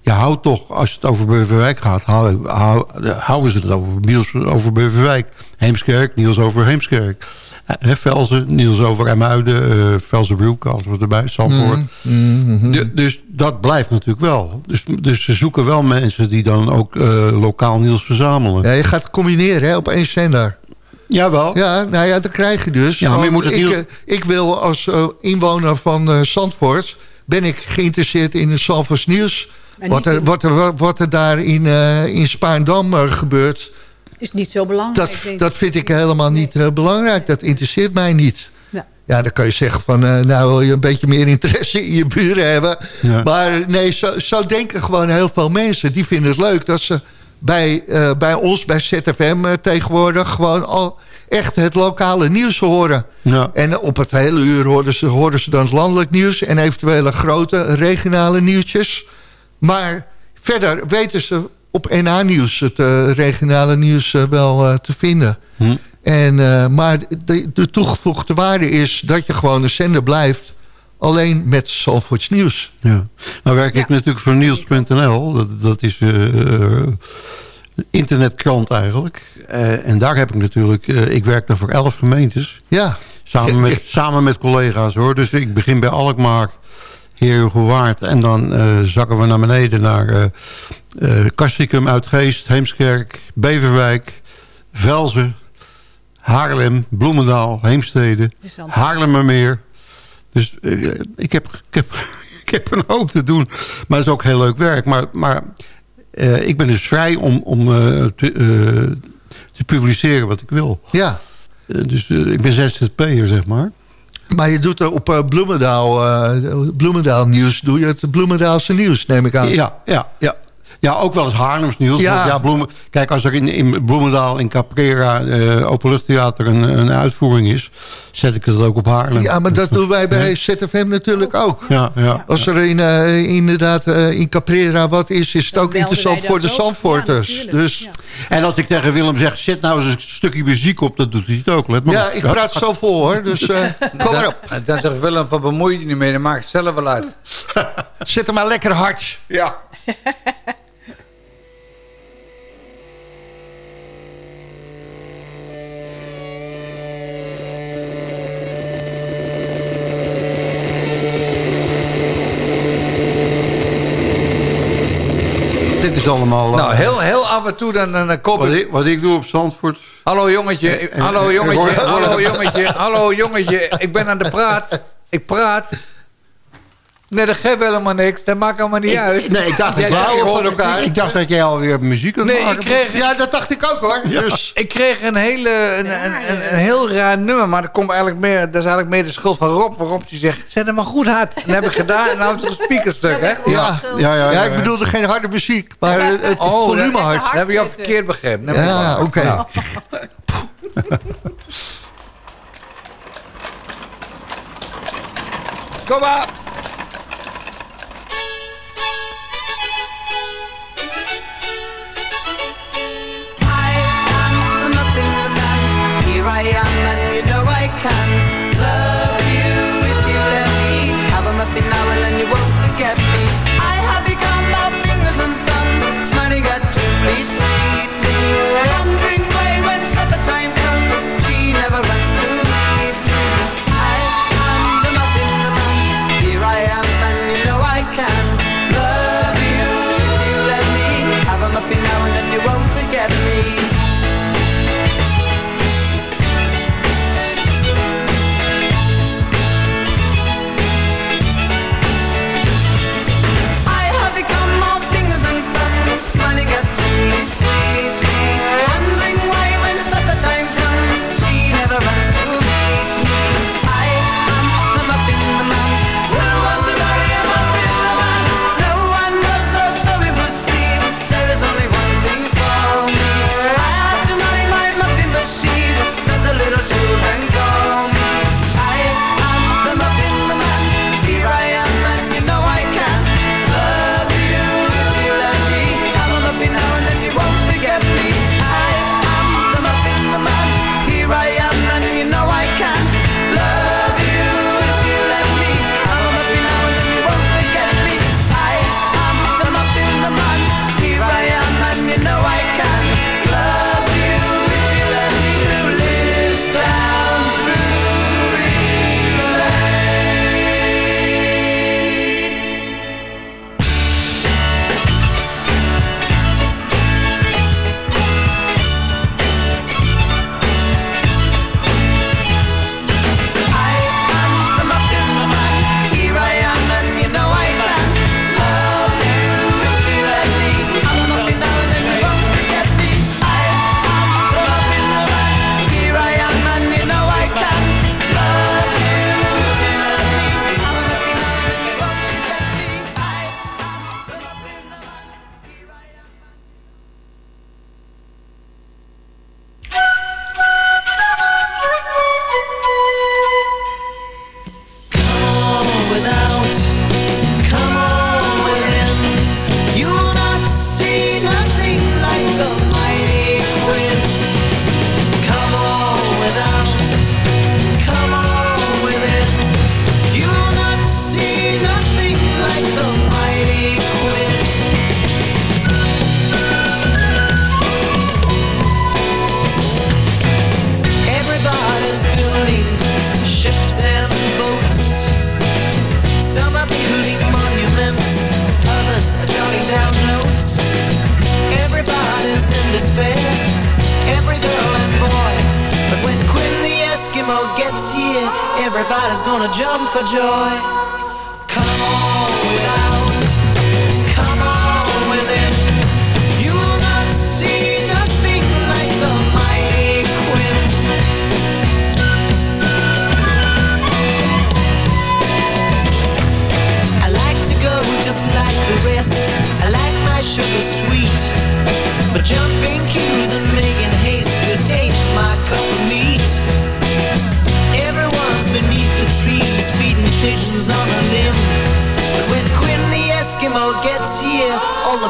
Je houdt toch, als het over Beverwijk gaat, hou, hou, houden ze het over nieuws over Beverwijk. Heemskerk, nieuws over Heemskerk. Eh, Velzen, nieuws over Emuiden, eh Velzenbroek, als we erbij, Zandvoort. Mhm. Du- dus dat blijft natuurlijk wel. Dus, dus ze zoeken wel mensen die dan ook eh, lokaal nieuws verzamelen. Ja, je gaat het combineren hè, op één zender. Jawel. Ja, nou ja, dat krijg je dus. Ja, maar je Want moet het ik, nieuws- ik wil als eh, inwoner van eh Zandvoort... ben ik geïnteresseerd in het Zandvoorts nieuws. Wat er, wat, er, wat er daar in, eh in Spaarndam eh, gebeurt... Is niet zo belangrijk. Dat, denk dat vind ik helemaal niet eh, belangrijk. Dat interesseert mij niet. Ja. Ja, dan kan je zeggen van... eh, nou wil je een beetje meer interesse in je buren hebben. Ja. Maar nee, zo, zo denken gewoon heel veel mensen. Die vinden het leuk dat ze bij, eh, bij ons, bij ZFM eh, tegenwoordig... gewoon al echt het lokale nieuws horen. Ja. En op het hele uur hoorden ze, hoorden ze dan het landelijk nieuws... en eventuele grote regionale nieuwtjes. Maar verder weten ze op NA-nieuws het eh, regionale nieuws eh, wel eh, te vinden. Hm. En, eh, maar de, de toegevoegde waarde is dat je gewoon een zender blijft... alleen met Zalvoorts nieuws. Ja. Nou werk ik natuurlijk voor Niels.nl. Dat, dat is een internetkrant eigenlijk. Eh, en daar heb ik natuurlijk... eh, ik werk dan voor elf gemeentes. Ja. Samen met, [LAUGHS] samen met collega's hoor. Dus ik begin bij Alkmaar, Heerhugowaard. En dan eh, zakken we naar beneden naar eh eh, Castricum, Uitgeest, Heemskerk, Beverwijk, Velzen, Haarlem, Bloemendaal, Heemstede, Haarlemmermeer. Dus eh, ik, heb, ik, heb, [LAUGHS] ik heb een hoop te doen. Maar het is ook heel leuk werk. Maar, maar eh, ik ben dus vrij om, om eh, te, te publiceren wat ik wil. Ja. Dus ik ben ZZP'er, zeg maar. Maar je doet er op eh, Bloemendaal, eh, Bloemendaal nieuws... doe je het Bloemendaalse nieuws, neem ik aan. Ja, ja, ja. Ja, ook wel eens Haarlems Niels. Ja. Ja. Ja, Bloemen, kijk, als er in, in Bloemendaal, in Caprera, eh Openluchttheater een, een uitvoering is... zet ik het ook op Haarlem. Ja, maar dat [LAUGHS] doen wij bij ZFM natuurlijk ook. Ja, ja. Als er in, eh, inderdaad eh, in Caprera wat is, is het ook interessant voor de. Zandvoorters. dus, En als ik tegen Willem zeg, zet nou eens een stukje muziek op, dat doet hij het ook. Let maar ja, op. ik praat zo vol hoor. Dus eh, [LAUGHS] kom maar op. Dan, dan zegt Willem van bemoei je niet mee, dan maakt het zelf wel uit. Zet hem maar lekker hard. Ja. [LAUGHS] Allemaal... eh, Nou, heel, heel af en toe dan, dan, dan kom wat, ik... ik, wat ik doe op Zandvoort... Hallo jongetje, Eh, eh, hallo eh, jongetje, hallo [LAUGHS] jongetje, hallo jongetje. Ik ben aan de praat. Ik praat. Nee, dat geeft helemaal niks. Dat maakt allemaal niet Ik- uit. nee, ik dacht, ik wou van elkaar. Ik dacht dat jij alweer muziek aan het Nee, maken ik kreeg... Ja, dat dacht ik ook hoor. Dus, Ik kreeg een, hele, een, een, een, een heel raar nummer, maar dat, komt eigenlijk meer, dat is eigenlijk meer de schuld van Rob. Waarop die zegt, zet hem maar goed hard. En dat heb ik gedaan en nou is er een speakerstuk, hè? ja, ja, ja, ja, ik ja. bedoelde geen harde muziek, maar het het Oh, volume dat- hard. Dat heb je al verkeerd begrepen. Ik Ja, oké. Nou. [LAUGHS] Kom maar. I can love you if you let me. Have a muffin now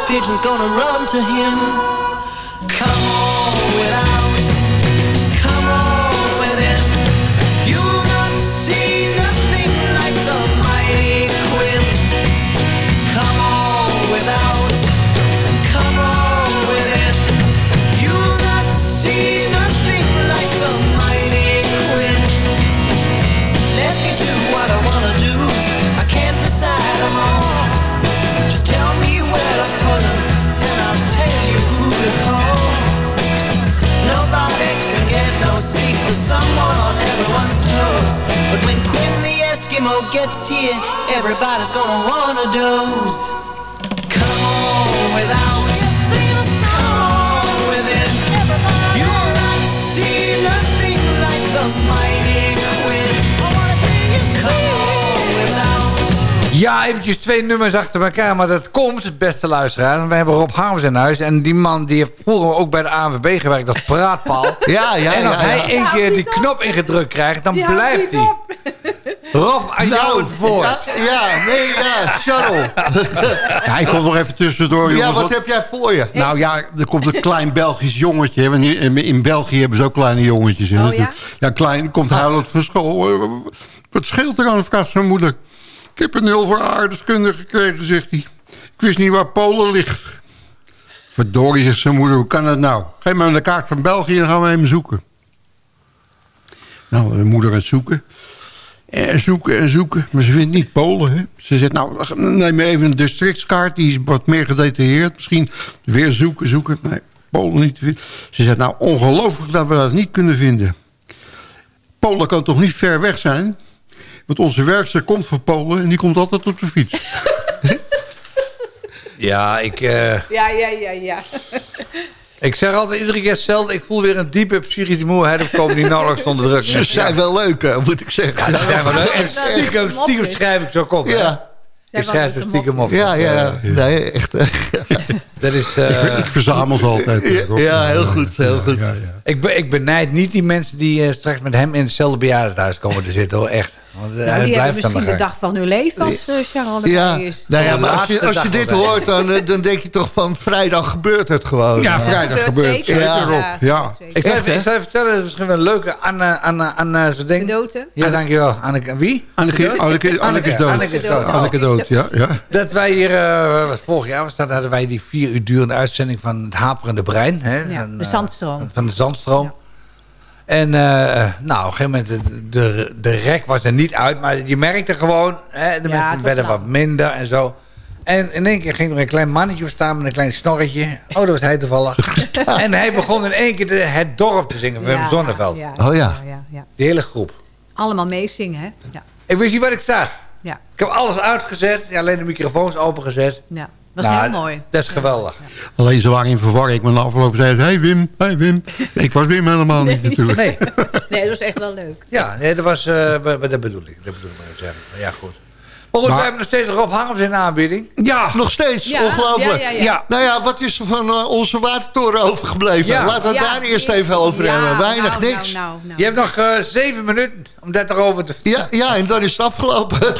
pigeons gonna run to him. Come gets here, everybody's gonna wanna doze. Come on without, come on within. You'll not see nothing like the mighty Quinn. Come on without. Ja, eventjes twee nummers achter elkaar, maar dat komt, beste luisteraar. We hebben Rob Harms in huis en die man die heeft vroeger ook bij de ANWB gewerkt als praatpaal. Ja, ja, En als ja, hij één keer die knop ingedrukt krijgt, dan blijft hij. Rob, aan jou het woord. Nou, Ja, ja, nee, ja, Charles. Ja, ik kom nog even tussendoor, Ja, jongens. wat heb jij voor je? Nou ja, er komt een klein Belgisch jongetje. hè, want In, in België hebben ze ook kleine jongetjes. hè, Oh, ja? ja, klein, komt huilend van school. Wat scheelt er aan, vraagt zijn moeder. Ik heb een nul voor aardeskunde gekregen, zegt hij. Ik wist niet waar Polen ligt. Verdorie, zegt zijn moeder, hoe kan dat nou? Geef me een kaart van België en gaan we hem zoeken. Nou, de moeder aan het zoeken. En zoeken en zoeken, maar ze vindt niet Polen. Hè? Ze zegt, nou, neem even een districtskaart. Die is wat meer gedetailleerd. Misschien weer zoeken, zoeken. Nee, Polen niet te vinden. Ze zegt, nou, ongelooflijk dat we dat niet kunnen vinden. Polen kan toch niet ver weg zijn? Want onze werkster komt van Polen en die komt altijd op de fiets. [LAUGHS] Ja, ik, eh, Ja, ja, ja, ja. [LAUGHS] ik zeg altijd iedere keer hetzelfde. Ik voel weer een diepe psychische moeheid opkomen die nauwelijks [LAUGHS] onder druk. Ze zijn wel leuk, hè, moet ik zeggen. Ja, ze zijn wel leuk. En stiekem, stiekem schrijf ik zo op. hè? Ja. Ik schrijf ze stiekem op. Ja, ja, nee, echt. [LAUGHS] Dat is... Ik, eh, ik verzamel ze altijd. Rob. Ja, heel goed, heel goed. Ja, ja. ik, be, ik benijd niet die mensen die eh, straks met hem in hetzelfde bejaardenhuis komen te zitten. Hoor. Echt. Want eh, Nou, hij die hebben blijft misschien de dag van hun leven als uh, Charles Ja, is. nou ja, maar als je, als dit hoort, dan, eh, dan denk je toch van vrijdag gebeurt het gewoon. Ja, vrijdag gebeurt zeker. Zeker, Ja. Ik Echt, even, ik even vertellen, dat is misschien wel een leuke Anne, Anne, Anne, ze denkt... Doten. Ja, dankjewel. Anneke, wie? Anneke, Anneke, Anneke is dood. Anneke is dood. Anneke dood, ja. ja. Dat wij hier, eh, wat vorig jaar was dat, hadden wij die vier uur durende uitzending van het Haperende Brein. Hè, Ja, van, de zandstroom. van de Zandstroom. En eh, nou, op een gegeven moment, de, de, de rek was er niet uit, maar je merkte gewoon, hè, de Ja, mensen werden wat minder en zo. En in één keer ging er een klein mannetje staan met een klein snorretje. Oh, dat was hij toevallig. [LAUGHS] en hij begon in één keer de, het dorp te zingen van Wim Zonneveld. Ja, Oh ja. ja, ja. Die hele groep. Allemaal meezingen, hè? Ja. Ik wist niet wat ik zag. Ja. Ik heb alles uitgezet, ja, alleen de microfoons opengezet. ja. Was Nou, heel mooi. Dat is geweldig. Alleen ze waren in verwarring. Maar na afgelopen zei ze, hey Wim, hey Wim. Ik was Wim helemaal niet natuurlijk. Nee, Nee, dat was echt wel leuk. ja, nee, dat was, eh, dat bedoel ik. Dat bedoel ik maar te zeggen. Maar Ja, goed. Maar goed, Maar- we hebben nog steeds Rob Harms in de aanbieding. Ja, nog steeds. Ja, Ongelooflijk. ja, ja, ja. Nou ja, wat is er van eh, onze watertoren overgebleven? Ja. Laten we daar eerst is- even over ja, hebben. Weinig, nou, niks. Nou, nou, nou. Je hebt nog eh, zeven minuten om dat erover te Ja, ja, en dan is het afgelopen. [LAUGHS]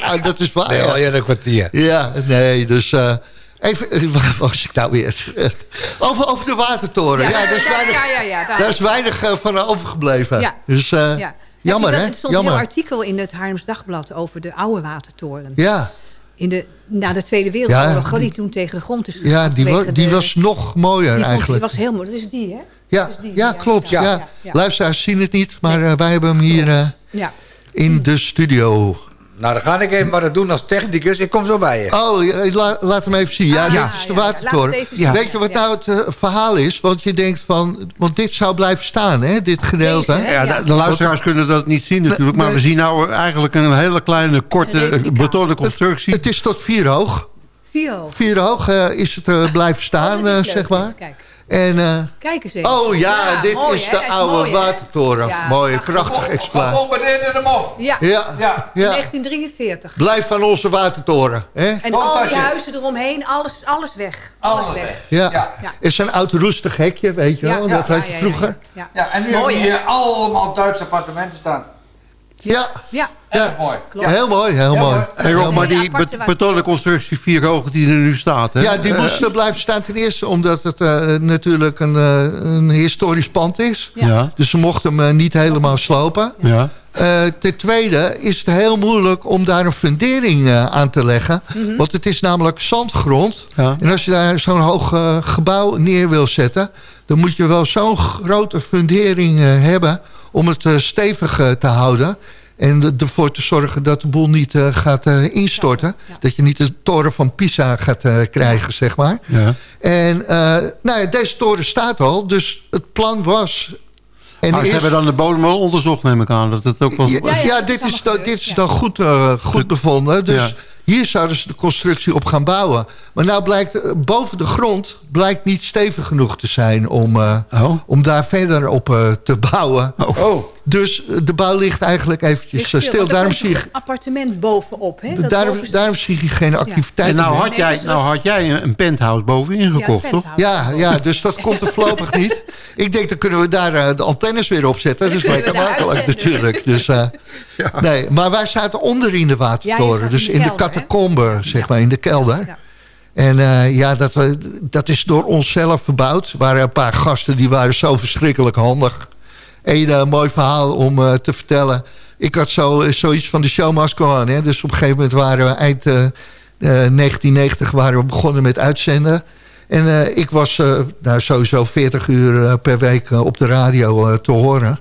ja, dat is waar. Nee, ja. al kwartier. Ja, nee, dus... eh, even, [LAUGHS] waar was ik nou weer? [LAUGHS] over, over de watertoren. Ja, Ja, daar is ja, weinig, ja, ja, ja, daar. daar is weinig van overgebleven. Ja. Dus eh, Ja. Jammer, hè? Het stond een Jammer. heel artikel in het Haarlems Dagblad over de oude watertoren. Ja, In de, na de Tweede Wereldoorlog, die toen tegen de grond is gegaan. ja die, wa- die de- was nog mooier die eigenlijk. Die was heel mooi. Dat is die, hè? ja, die, ja, ja. klopt. Ja, Ja, ja, ja. Luisteraars zien het niet, maar eh, wij hebben hem hier eh, Ja. in de studio. Nou, dan ga ik even wat doen als technicus. Ik kom zo bij je. Oh, ja, la- laat hem even zien. Ja, Ah, dit ja, is de ja, ja. watertoren. Weet je wat Ja. nou het eh, verhaal is? Want je denkt van... Want dit zou blijven staan, hè? Dit gedeelte. Deze, hè? Ja, de, de luisteraars kunnen dat niet zien natuurlijk. Maar we zien nou eigenlijk een hele kleine, korte betonnen constructie. Het is tot vier hoog. Vier hoog. Vier hoog eh, is het eh, blijven staan, Oh, dat leuk. zeg maar. Kijk, En, eh, kijk eens even. oh ja, dit mooi, is de oude mooi, watertoren. Ja. Mooie, prachtig exemplaar. Bombardeerde hem af. Ja, Ja, Ja. in ja. 1943. Blijf van onze watertoren. Hè? En al die huizen eromheen, alles, alles weg. Alles, Alles weg. weg. Ja. Is een oud roestig hekje, weet je wel. Ja, dat ja, had je ja, ja, vroeger. Ja, Ja, en nu Mooi, hebben we hier allemaal Duitse appartementen staan. Ja. Ja, Ja, mooi. klopt. heel mooi, heel mooi. Hey Rob, maar die aparte bet- waar- betonenconstructie vier hoog die er nu staat, hè? Ja, die Eh, moest eh, blijven staan ten eerste omdat het eh, natuurlijk een, eh, een historisch pand is. Ja. Ja. Dus ze mochten hem niet helemaal slopen. Ja. Eh, ten tweede is het heel moeilijk om daar een fundering eh, aan te leggen. Mhm. Want het is namelijk zandgrond. Ja. En als je daar zo'n hoog gebouw neer wil zetten... dan moet je wel zo'n grote fundering eh, hebben... om het eh, stevig eh, te houden. En de- ervoor te zorgen dat de boel niet eh, gaat instorten. Dat je niet de toren van Pisa gaat krijgen, zeg maar. Ja. En eh, nou ja, deze toren staat al. Dus het plan was... En maar ze eerst- hebben dan de bodem wel onderzocht, neem ik aan. Dat het ook was... ja, ja, dit, is dan, dit is dan goed, goed bevonden. Dus Ja. Hier zouden ze de constructie op gaan bouwen. Maar nou blijkt, eh, boven de grond blijkt niet stevig genoeg te zijn... om, eh, Oh. om daar verder op eh, te bouwen. Oh. Dus eh, de bouw ligt eigenlijk eventjes Ligt eh, stil, stil. er Daarom zie, je, een appartement bovenop. Hè? Dat daarom, boven- daarom zie je geen activiteit En nou meer. had, jij, nou had jij een- penthouse bovenin gekocht, toch? Ja, ja, dus dat komt er voorlopig niet. Ik denk, dan kunnen we daar eh, de antennes weer op zetten. Dat is lekker makkelijk natuurlijk. Dus, eh, [LAUGHS] nee, maar wij zaten onder in de watertoren. Ja, dus in de kelder, catacombe, zeg maar, in de kelder. Ja. En eh, ja, dat, dat is door onszelf verbouwd. Er waren een paar gasten die waren zo verschrikkelijk handig. Eén eh, mooi verhaal om eh, te vertellen. Ik had zo, zoiets van de show must? Dus op een gegeven moment waren we eind eh, eh, 1990 waren we begonnen met uitzenden. En eh, ik was eh, nou, sowieso 40 uur eh, per week eh, op de radio eh, te horen.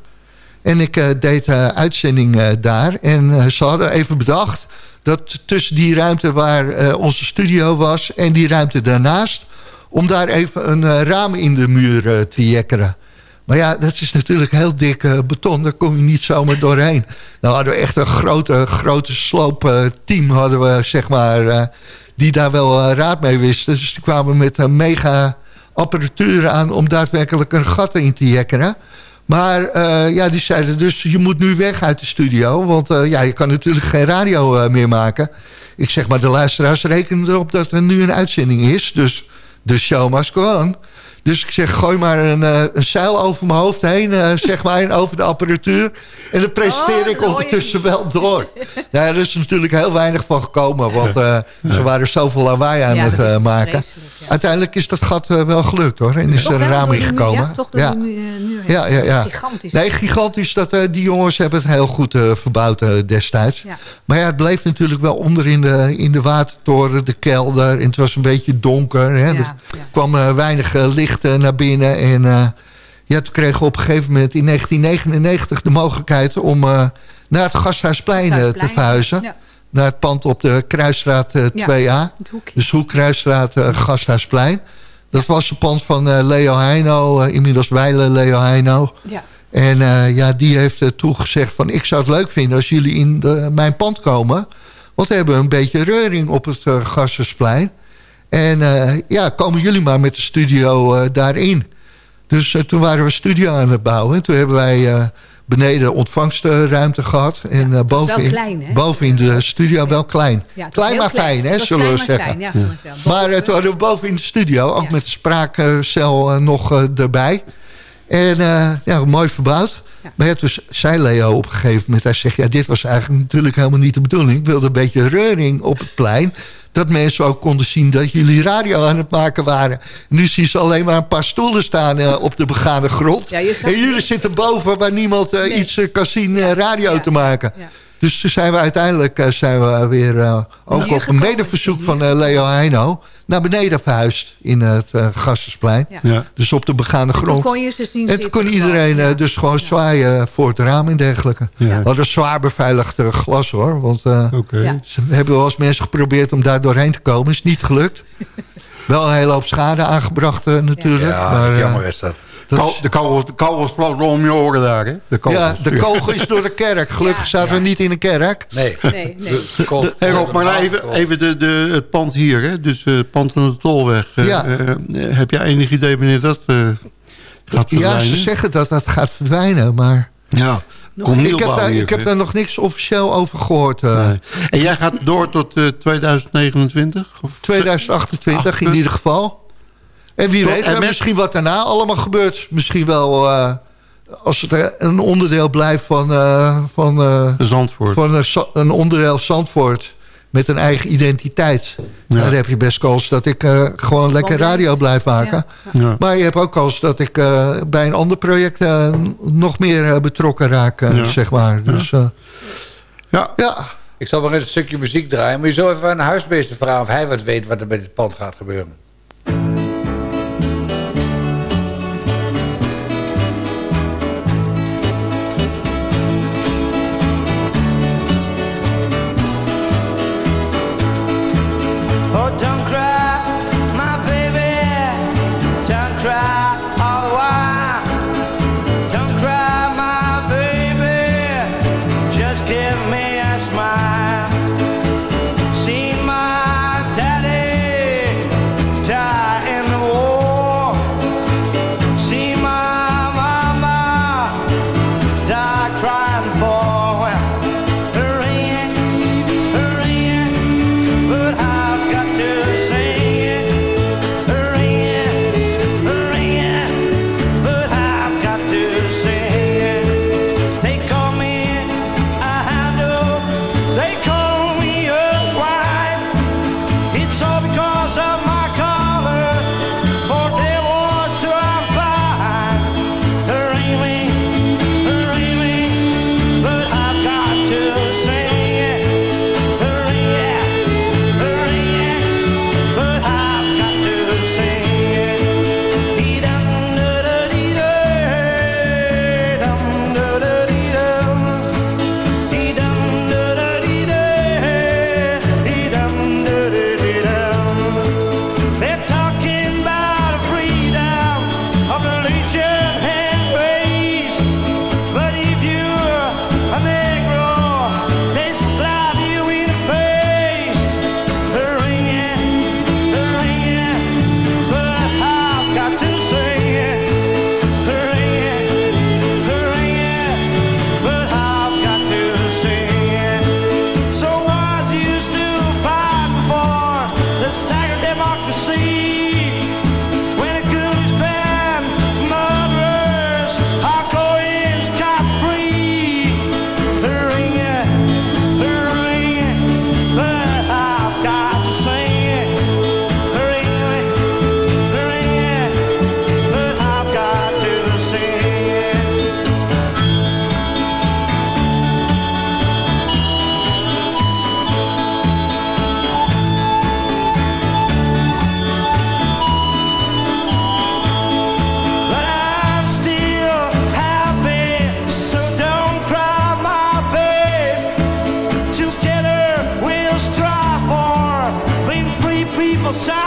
En ik eh, deed eh, uitzending eh, daar. En eh, ze hadden even bedacht dat tussen die ruimte waar eh, onze studio was... en die ruimte daarnaast... om daar even een eh, raam in de muur eh, te jekkeren. Maar ja, dat is natuurlijk heel dik eh, beton. Daar kom je niet zomaar doorheen. Nou hadden we echt een grote, grote sloopteam... hadden we, zeg maar, eh, die daar wel eh, raad mee wisten. Dus die kwamen met een mega apparatuur aan... om daadwerkelijk een gat in te jekkeren. Maar eh, ja, die zeiden dus, je moet nu weg uit de studio. Want eh, ja, je kan natuurlijk geen radio eh, meer maken. Ik zeg maar, de luisteraars rekenen erop dat er nu een uitzending is. Dus de show must go. Dus ik zeg, gooi maar een, eh, een zeil over mijn hoofd heen, eh, zeg maar, en over de apparatuur. En dan presenteer Oh, ik ondertussen wel door. [LAUGHS] Ja, er is natuurlijk heel weinig van gekomen, want eh, ze waren zoveel lawaai aan Ja, het eh, maken. vreselijk. Uiteindelijk is dat gat eh, wel gelukt hoor. En is Toch er een raam muur, ingekomen. Ja, toch Ja. eh, muur heen. Ja, ja, ja. Gigantisch. Nee, gigantisch. Dat, eh, die jongens hebben het heel goed verbouwd destijds. Ja. Maar ja, het bleef natuurlijk wel onder in de, in de watertoren, de kelder. En het was een beetje donker. Hè. Ja, Er kwam weinig licht naar binnen. En ja, toen kregen we op een gegeven moment in 1999 de mogelijkheid... om naar het Gasthuisplein te verhuizen. Naar het pand op de Kruisstraat eh, Ja, 2A. het hoekje. Dus Hoekkruisstraat, eh Gasthuisplein. Dat was het pand van eh, Leo Heino, eh, inmiddels Weile Leo Heino. Ja. En eh, ja, die heeft toegezegd van... ik zou het leuk vinden als jullie in de, mijn pand komen. Want we hebben een beetje reuring op het uh, Gassersplein. En uh, ja, komen jullie maar met de studio daarin. Dus toen waren we studio aan het bouwen. En toen hebben wij beneden ontvangstruimte gehad. En uh, bovenin, klein, bovenin de studio wel klein. Ja, het klein maar klein. fijn, hè, Het zullen we klein maar zeggen. fijn, ja. Maar uh, toen hadden we boven in de studio, ook met de spraakcel uh, nog uh, erbij. En ja, mooi verbouwd. Maar ja, toen zei Leo op een gegeven moment... hij zegt, ja, dit was eigenlijk natuurlijk helemaal niet de bedoeling. Ik wilde een beetje reuring op het plein. Dat mensen ook konden zien dat jullie radio aan het maken waren. Nu zien ze alleen maar een paar stoelen staan uh, op de begane grond. Ja, en jullie zitten boven waar niemand uh, nee. iets uh, kan zien radio ja. te maken. Ja. Dus toen zijn we uiteindelijk zijn we weer ook op een medeverzoek van Leo Heino naar beneden verhuisd in het uh, Gassersplein. Ja. Dus op de begane grond. kon je ze zien en toen kon iedereen uh, dus gewoon zwaaien voor het raam en dergelijke. Ja. We hadden zwaar beveiligd glas hoor. Want okay. ja. ze hebben wel eens mensen geprobeerd om daar doorheen te komen. Is niet gelukt. [LAUGHS] wel een hele hoop schade aangebracht natuurlijk. Ja, maar, jammer is dat. De kogel, de kogel vloog om je oren daar, hè? De kogel. Ja, de kogel is door de kerk. Gelukkig ja, zaten we niet in een kerk. Nee. [LAUGHS] nee, nee. De, de, hey Rob, maar nou even, even de, de, het pand hier, hè? Dus uh, het pand aan de Tolweg. Ja. Uh, uh, heb jij enig idee wanneer dat gaat verdwijnen? Ja, ze zeggen dat dat gaat verdwijnen, maar... Ja, Kom ik, heb daar, hier, ik heb daar nog niks officieel over gehoord. Nee. En jij gaat door tot 2029? Of 2028 8, in ieder geval. En wie weet, en met... misschien wat daarna allemaal gebeurt. Misschien wel uh, als het eh, een onderdeel blijft van... eh, van eh, Zandvoort. Van een, onderdeel Zandvoort met een eigen identiteit. Nou, dan heb je best kans dat ik eh, gewoon lekker radio blijf maken. Ja. Ja. Maar je hebt ook kans dat ik eh, bij een ander project eh, nog meer eh, betrokken raak, eh, Ja. zeg maar. Dus, eh, ja. ja. Ik zal maar eens een stukje muziek draaien. Moet je zo even aan de huismeester vragen of hij wat weet wat er met het pand gaat gebeuren.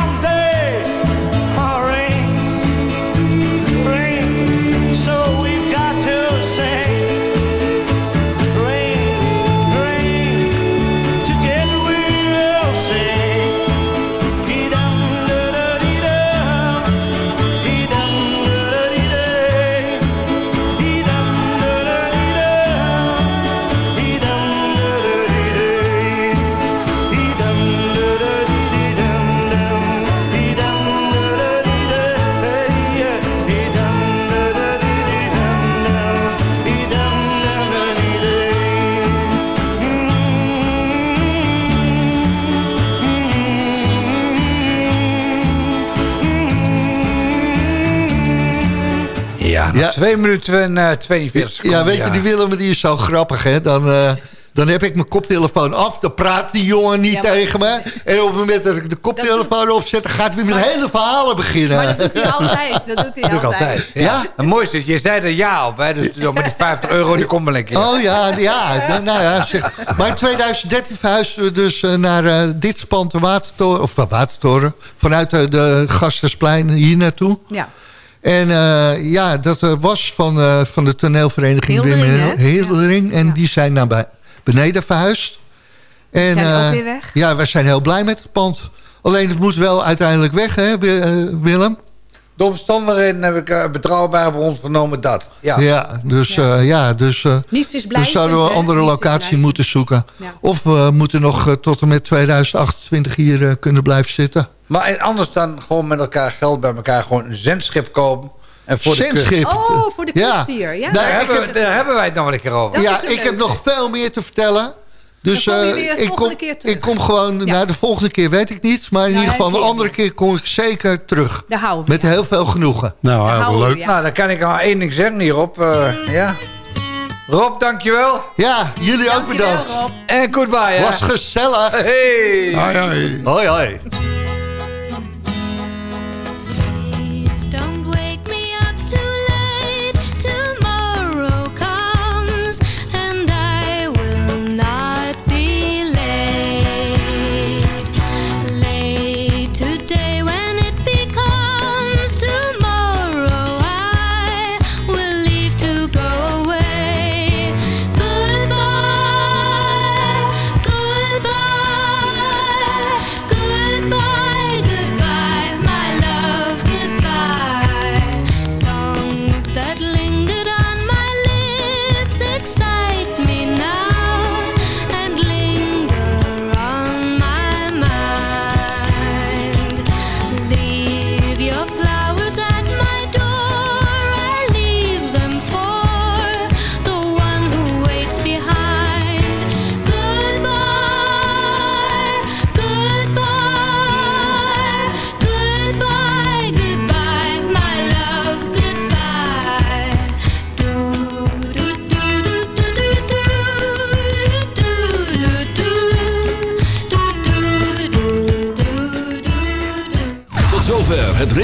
Someday. Ja. 2 minuten en eh 42 seconden. Ja, weet je, die Willem die is zo grappig, hè? Dan, eh, dan heb ik mijn koptelefoon af. Dan praat die jongen niet tegen me. En op het moment dat ik de koptelefoon opzet... dan gaat hij weer met hele verhalen beginnen. Maar dat doet hij altijd. Dat doet hij [LAUGHS] Dat doe ik altijd. altijd. Ja. Het mooiste is, je zei er ja op. Hè, dus met die 50 euro, die komt wel een keer. Oh ja, ja. nou, nou ja zeg. Maar in 2013 verhuisden we dus eh, naar eh, dit spand de Watertoren... of Watertoren, vanuit eh, de Gastersplein hier naartoe. Ja. En eh, ja, dat eh, was van, eh, van de toneelvereniging Wim? Hildering. En die zijn naar bij- beneden verhuisd. En, Zijn ook eh, weer weg? Ja, wij zijn heel blij met het pand. Alleen het moet wel uiteindelijk weg, hè, Wi- Willem? De omstandigheden heb ik uh, betrouwbare bron vernomen dat. Ja, Ja, dus ja, ja dus, uh, Niets is dus blijvend, zouden we een andere locatie moeten zoeken. Ja. Of we moeten nog uh, tot en met 2028 hier uh, kunnen blijven zitten. Maar anders dan gewoon met elkaar geld bij elkaar gewoon een zendschip kopen. En voor de. Zendschip. Oh, voor de Ja. kust hier. Ja. Daar, hebben, we- heb- daar hebben wij het nog wel een keer over. Dat ja, ik heb nog veel meer te vertellen. Dus kom eh, de ik, volgende kom, keer terug. ik kom gewoon, Ja. nou de volgende keer weet ik niet. Maar in Nou, ieder geval een je andere keer kom ik zeker terug. Daar houden we Met heel veel genoegen. Nou, heel we leuk. Ja. Nou, dan kan ik maar één ding zeggen hierop. eh ja. Rob, dankjewel. Ja, jullie ook bedankt. Rob. En goodbye, hè. Was gezellig. Hey. Hoi, hoi. Hoi, hoi.